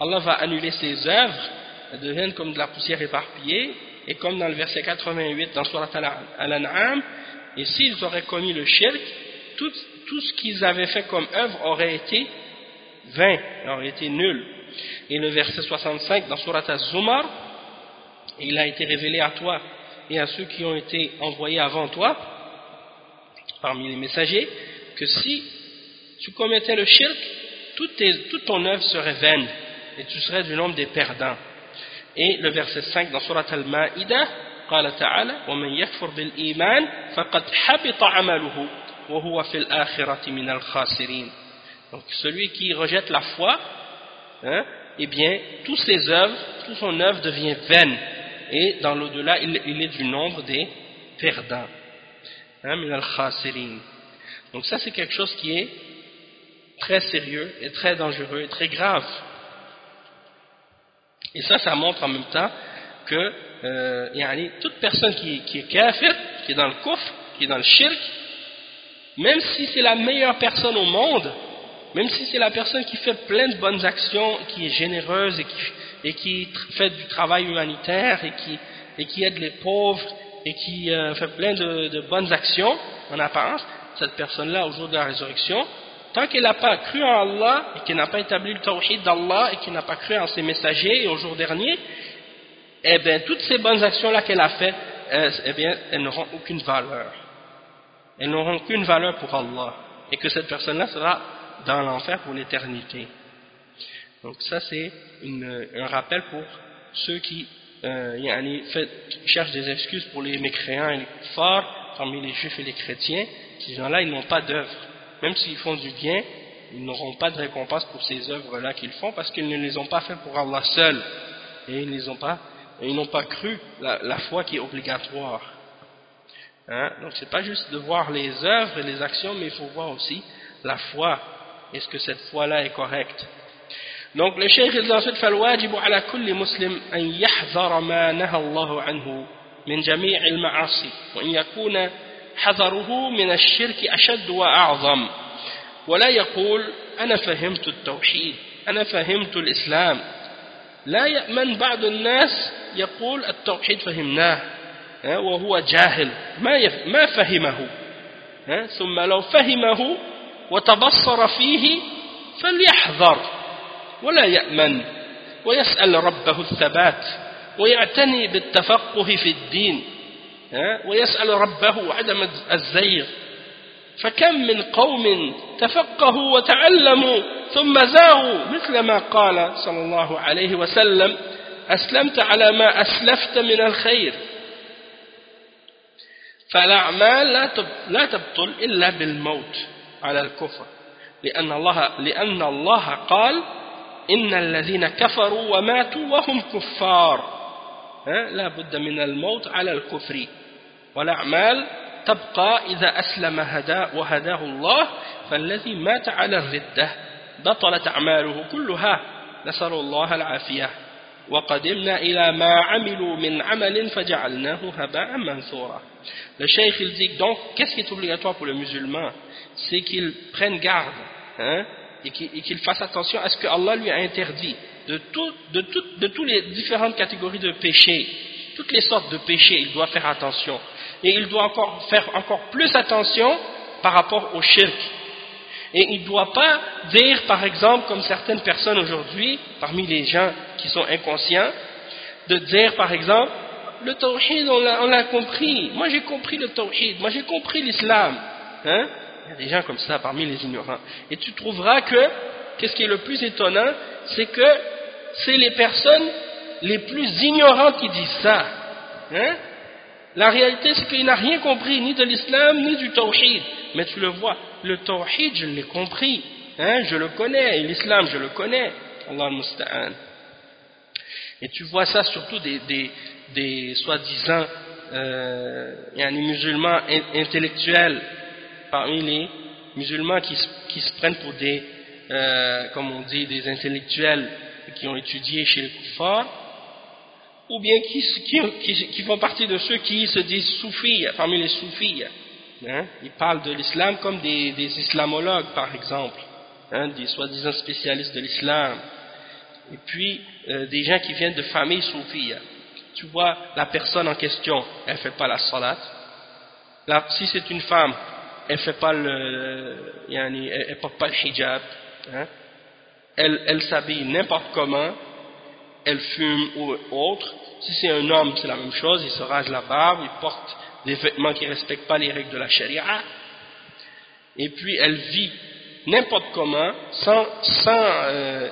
Allah va annuler ses œuvres elles deviennent comme de la poussière éparpillée et comme dans le verset 88 dans Surat Al-An'am et s'ils auraient commis le shirk tout, tout ce qu'ils avaient fait comme œuvre aurait été vain, aurait été nul. Et le verset 65 dans Surat Az-Zumar, il a été révélé à toi et à ceux qui ont été envoyés avant toi, parmi les messagers, que si tu commettais le shirk, toute, toute ton œuvre serait vaine et tu serais du nombre des perdants. Et le verset 5 dans Surat Al-Ma'ida, قال تعالى ومن يكفر بالإيمان فقد حبط عمله وهو في الآخرة من الخاسرين donc celui qui rejette la foi hein, eh bien tous ses œuvres toute son œuvre devient vaine et dans l'au-delà il, il, est du nombre des perdants hein, min al-khasirin donc ça c'est quelque chose qui est très sérieux et très dangereux et très grave. Et ça ça montre en même temps que euh, toute personne qui, est kafir, qui est dans le kufr, qui est dans le shirk, même si c'est la meilleure personne au monde, même si c'est la personne qui fait plein de bonnes actions, qui est généreuse et qui, fait du travail humanitaire et qui, aide les pauvres et qui euh, fait plein de, bonnes actions en apparence, cette personne-là au jour de la résurrection, tant qu'elle n'a pas cru en Allah et qu'elle n'a pas établi le tawhid d'Allah et qu'elle n'a pas cru en ses messagers et au jour dernier, eh bien, toutes ces bonnes actions-là qu'elle a faites, eh bien, elles n'auront aucune valeur. Elles n'auront aucune valeur pour Allah. Et que cette personne-là sera dans l'enfer pour l'éternité. Donc ça, c'est un rappel pour ceux qui euh, cherchent des excuses pour les mécréants et les forts, parmi les juifs et les chrétiens. Ces gens-là, ils n'ont pas d'œuvre Même s'ils font du bien, ils n'auront pas de récompense pour ces œuvres-là qu'ils font parce qu'ils ne les ont pas fait pour Allah seul. Et ils ne les ont pas et ils n'ont pas cru la, la, foi qui est obligatoire. Hein? Donc c'est pas juste de voir les œuvres et les actions, mais il faut voir aussi la foi. Est-ce que cette foi-là est correcte Donc le cheikh il dit ensuite فالواجب على كل مسلم أن يحذر ما نهى الله عنه من جميع المعاصي وأن يكون حذره من الشرك أشد وأعظم. ولا يقول أنا فهمت التوحيد أنا فهمت الإسلام. لا يأمن بعض الناس يقول التوحيد فهمناه وهو جاهل ما ما فهمه ثم لو فهمه وتبصر فيه فليحذر ولا يأمن ويسأل ربه الثبات ويعتني بالتفقه في الدين. ويسأل ربه عدم الزيغ. فكم من قوم تفقهوا وتعلموا ثم زاغوا مثل ما قال صلى الله عليه وسلم أسلمت على ما أسلفت من الخير. فالأعمال لا تبطل إلا بالموت على الكفر. لأن الله, لأن الله قال إن الذين كفروا وماتوا وهم كفار. لا بد من الموت على الكفر. والأعمال تبقى إذا أسلم هدا وهداه الله فالذي مات على الردة بطلت أعماله كلها نسأل الله العافية وقدمنا إلى ما عملوا من عمل فجعلناه هباء منثورا Le cheikh il dit donc qu'est-ce qui est obligatoire pour le musulman c'est qu'il prenne garde hein, et qu'il qu fasse attention à ce que Allah lui a interdit de, tout, de, tout, de toutes les différentes catégories de péchés toutes les sortes de péchés il doit faire attention et il doit encore faire encore plus attention par rapport au shirk. Et il ne doit pas dire, par exemple, comme certaines personnes aujourd'hui, parmi les gens qui sont inconscients, de dire, par exemple, le tawhid, on l'a compris. Moi, j'ai compris le tawhid. Moi, j'ai compris l'islam. Hein? Il y a des gens comme ça parmi les ignorants. Et tu trouveras que, qu'est-ce qui est le plus étonnant, c'est que c'est les personnes les plus ignorantes qui disent ça. Hein? La réalité, c'est qu'il n'a rien compris, ni de l'islam, ni du tawhid. Mais tu le vois, le tawhid, je l'ai compris. Hein, je le connais, et l'islam, je le connais. Allah musta'an. Et tu vois ça surtout des, soi-disant euh, musulmans intellectuels, parmi les musulmans qui, qui se prennent pour des, euh, comme on dit, des intellectuels qui ont étudié chez les kuffars, ou bien qui, qui, qui, font partie de ceux qui se disent soufis, parmi les soufis. Hein? Ils parlent de l'islam comme des, des, islamologues, par exemple, hein? des soi-disant spécialistes de l'islam. Et puis, euh, des gens qui viennent de familles soufis. Tu vois, la personne en question, elle ne fait pas la salat. Là, si c'est une femme, elle fait pas le, yani, elle, porte pas le hijab. Hein? Elle, elle s'habille n'importe comment elle fume ou autre. Si c'est un homme, c'est la même chose, il se rase la barbe, il porte des vêtements qui ne respectent pas les règles de la charia. Et puis elle vit n'importe comment, sans, sans euh,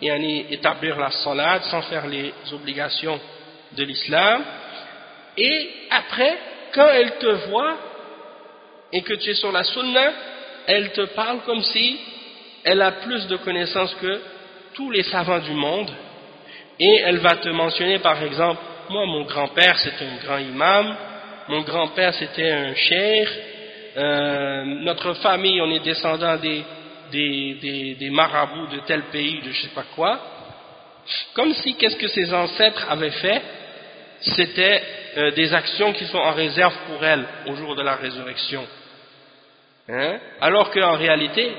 établir la salade, sans faire les obligations de l'islam. Et après, quand elle te voit et que tu es sur la sunna, elle te parle comme si elle a plus de connaissances que tous les savants du monde et elle va te mentionner par exemple, moi mon grand-père c'était un grand imam, mon grand-père c'était un cher, euh, notre famille on est descendant des, des, des, marabouts de tel pays, de je sais pas quoi, comme si qu'est-ce que ses ancêtres avaient fait, c'était euh, des actions qui sont en réserve pour elle au jour de la résurrection. Hein? Alors qu'en réalité,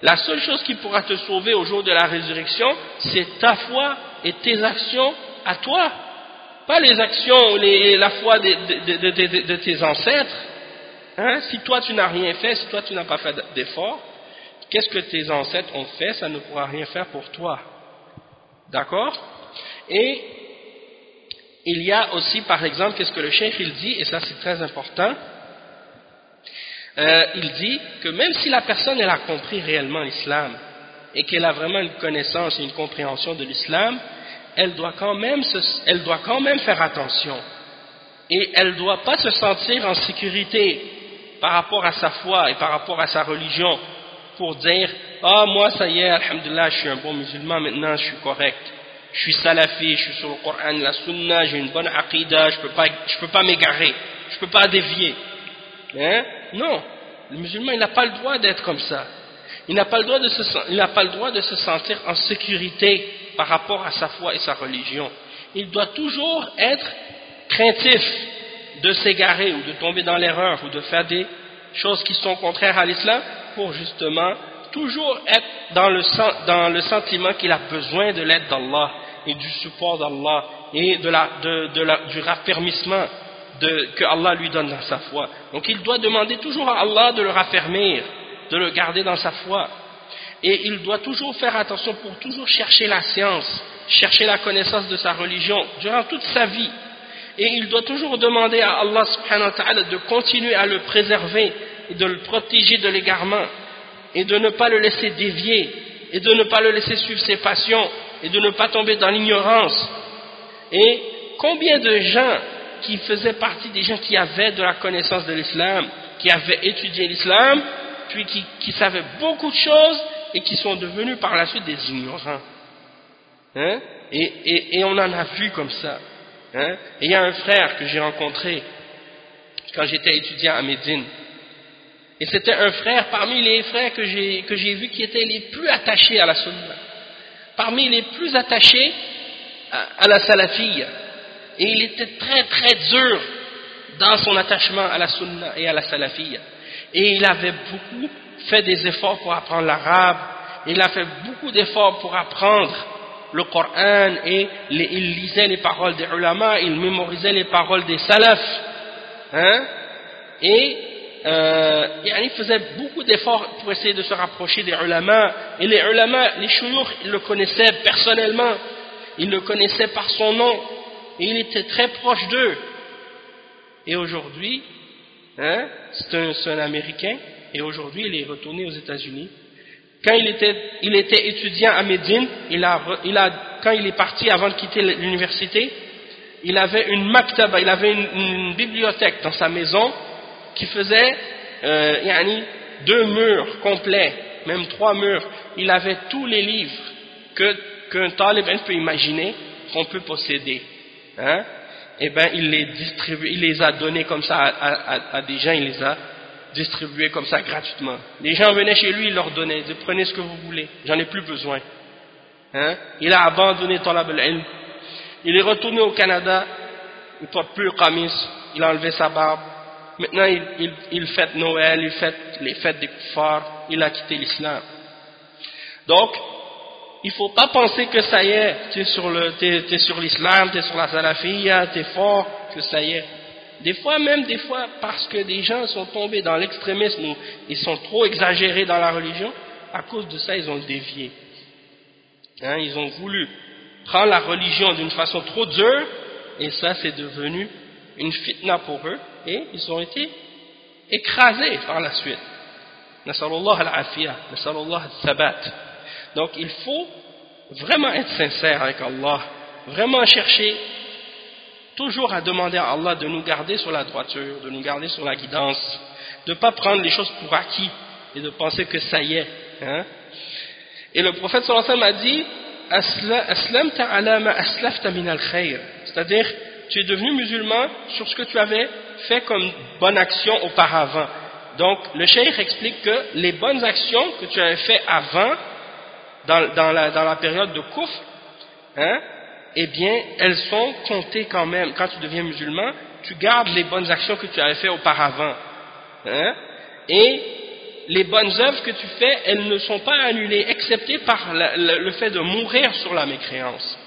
la seule chose qui pourra te sauver au jour de la résurrection, c'est ta foi et tes actions à toi. Pas les actions, les, la foi de, tes ancêtres. Hein? Si toi tu n'as rien fait, si toi tu n'as pas fait d'effort, qu'est-ce que tes ancêtres ont fait, ça ne pourra rien faire pour toi. D'accord? Et il y a aussi, par exemple, qu'est-ce que le chef il dit, et ça c'est très important, euh, il dit que même si la personne elle a compris réellement l'islam et qu'elle a vraiment une connaissance et une compréhension de l'islam, elle doit quand même elle doit quand même faire attention. Et elle ne doit pas se sentir en sécurité par rapport à sa foi et par rapport à sa religion pour dire ah moi ça y est alhamdulillah je suis un bon musulman maintenant je suis correct. Je suis salafi je suis sur le Coran la sunna j'ai une bonne aqidah je peux pas pas m'égarer je peux pas dévier. Hein? Non, le musulman, il n'a pas le droit d'être comme ça. Il n'a pas, le droit de se, il pas le droit de se sentir en sécurité par rapport à sa foi et sa religion. Il doit toujours être craintif de s'égarer ou de tomber dans l'erreur ou de faire des choses qui sont contraires à l'islam pour justement toujours être dans le, dans le sentiment qu'il a besoin de l'aide d'Allah et du support d'Allah et de la, de, de la, du raffermissement que Allah lui donne dans sa foi. Donc il doit demander toujours à Allah de le raffermir, de le garder dans sa foi. Et il doit toujours faire attention pour toujours chercher la science, chercher la connaissance de sa religion durant toute sa vie. Et il doit toujours demander à Allah subhanahu wa ta'ala de continuer à le préserver et de le protéger de l'égarement et de ne pas le laisser dévier et de ne pas le laisser suivre ses passions et de ne pas tomber dans l'ignorance. Et combien de gens qui faisaient partie des gens qui avaient de la connaissance de l'islam, qui avaient étudié l'islam, puis qui, savaient beaucoup de choses et qui sont devenus par la suite des ignorants. Hein? Et, on en a vu comme ça. Hein? Et il y a un frère que j'ai rencontré quand j'étais étudiant à Médine. Et c'était un frère parmi les frères que j'ai vus qui étaient les plus attachés à la sunna. Parmi les plus attachés à, la salafiyya et il était très très dur dans son attachement à la sunna et à la salafiyya. Et il avait beaucoup fait des efforts pour apprendre l'arabe, il a fait beaucoup d'efforts pour apprendre le Coran et il lisait les paroles des ulama, il mémorisait les paroles des salafs. Hein? Et euh, il faisait beaucoup d'efforts pour essayer de se rapprocher des ulama. Et les ulama, les chouyours, ils le connaissaient personnellement, ils le connaissaient par son nom et il était très proche d'eux. Et aujourd'hui, hein, c'est un, Américain, et aujourd'hui il est retourné aux États-Unis. Quand il était, il était étudiant à Médine, il a, il a, quand il est parti avant de quitter l'université, il avait une maktaba, il avait une, bibliothèque dans sa maison qui faisait euh, deux murs complets, même trois murs. Il avait tous les livres qu'un talib peut imaginer qu'on peut posséder hein, eh ben, il les distribue, il les a donnés comme ça à, des gens, il les a distribués comme ça gratuitement. Les gens venaient chez lui, il leur donnait, ils prenez ce que vous voulez, j'en ai plus besoin. Hein? Il a abandonné Talab al Il est retourné au Canada, il porte plus le kamis, il a enlevé sa barbe. Maintenant, il, il, il fête Noël, il fête les fêtes des kuffars, il a quitté l'islam. Donc, il faut pas penser que ça y est, tu es sur l'islam, tu es sur la salafiyya, tu es fort, que ça y est. Des fois, même des fois, parce que des gens sont tombés dans l'extrémisme ils sont trop exagérés dans la religion, à cause de ça, ils ont dévié. Hein, ils ont voulu prendre la religion d'une façon trop dure, et ça, c'est devenu une fitna pour eux, et ils ont été écrasés par la suite. Al-afiyah, al-sabat. Donc il faut vraiment être sincère avec Allah, vraiment chercher toujours à demander à Allah de nous garder sur la droiture, de nous garder sur la guidance, de ne pas prendre les choses pour acquis et de penser que ça y est. Hein. Et le prophète sallallahu alayhi wa sallam a dit c'est-à-dire tu es devenu musulman sur ce que tu avais fait comme bonne action auparavant. Donc le cheikh explique que les bonnes actions que tu avais fait avant, dans, la, dans la période de kouf, hein, eh bien, elles sont comptées quand même. Quand tu deviens musulman, tu gardes les bonnes actions que tu avais fait auparavant. Hein, et les bonnes œuvres que tu fais, elles ne sont pas annulées, excepté par le fait de mourir sur la mécréance.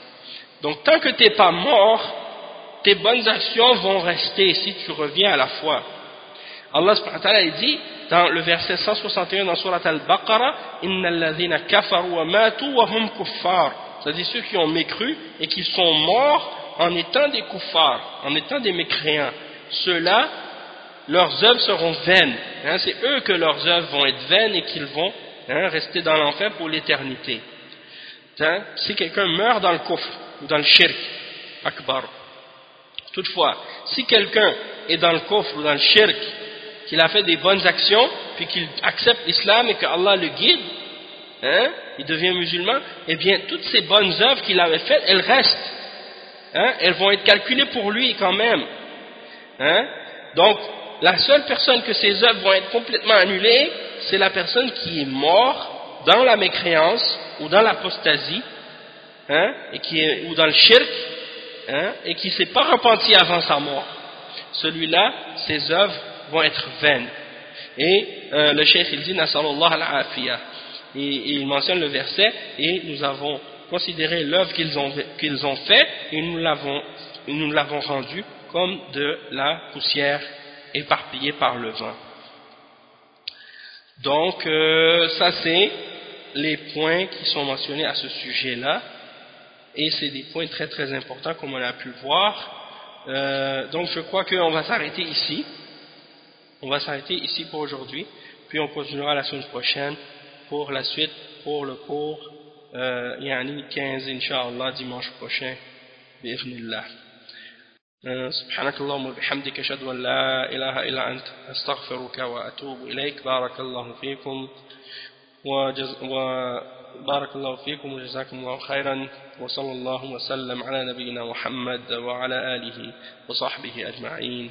Donc, tant que tu n'es pas mort, tes bonnes actions vont rester si tu reviens à la foi. Allah subhanahu wa ta'ala dit dans le verset 161 dans Surat al-Baqarah hum c'est-à-dire ceux qui ont mécru et qui sont morts en étant des kuffars, en étant des mécréants. Ceux-là, leurs œuvres seront vaines. Hein, c'est eux que leurs œuvres vont être vaines et qu'ils vont hein, rester dans l'enfer pour l'éternité. Hein, si quelqu'un meurt dans le kufr ou dans le shirk, akbar. Toutefois, si quelqu'un est dans le kufr ou dans le shirk, qu'il a fait des bonnes actions, puis qu'il accepte l'islam et que Allah le guide, hein, il devient musulman, eh bien, toutes ces bonnes œuvres qu'il avait faites, elles restent. Hein, elles vont être calculées pour lui quand même. Hein. Donc, la seule personne que ces œuvres vont être complètement annulées, c'est la personne qui est morte dans la mécréance ou dans l'apostasie, hein, et qui ou dans le shirk, hein, et qui ne s'est pas repenti avant sa mort. Celui-là, ses œuvres vont être vaines. Et euh, le cheikh il dit, Nasallallahu al-afiyah et, il mentionne le verset et nous avons considéré l'œuvre qu'ils ont, qu'ils ont fait et nous l'avons nous l'avons rendu comme de la poussière éparpillée par le vent. Donc, euh, ça c'est les points qui sont mentionnés à ce sujet-là, et c'est des points très très importants comme on a pu voir. Euh, donc je crois qu'on va s'arrêter ici. On va s'arrêter ici pour aujourd'hui, puis on continuera la semaine prochaine pour la suite, pour le cours, euh, yani 15 Inch'Allah dimanche prochain, bi'idhnillah. سبحانك اللهم وبحمدك أشهد أن لا إله إلا أنت أستغفرك وأتوب إليك بارك الله فيكم وجز وبارك الله فيكم وجزاكم الله خيرا وصلى الله وسلم على نبينا محمد وعلى آله وصحبه أجمعين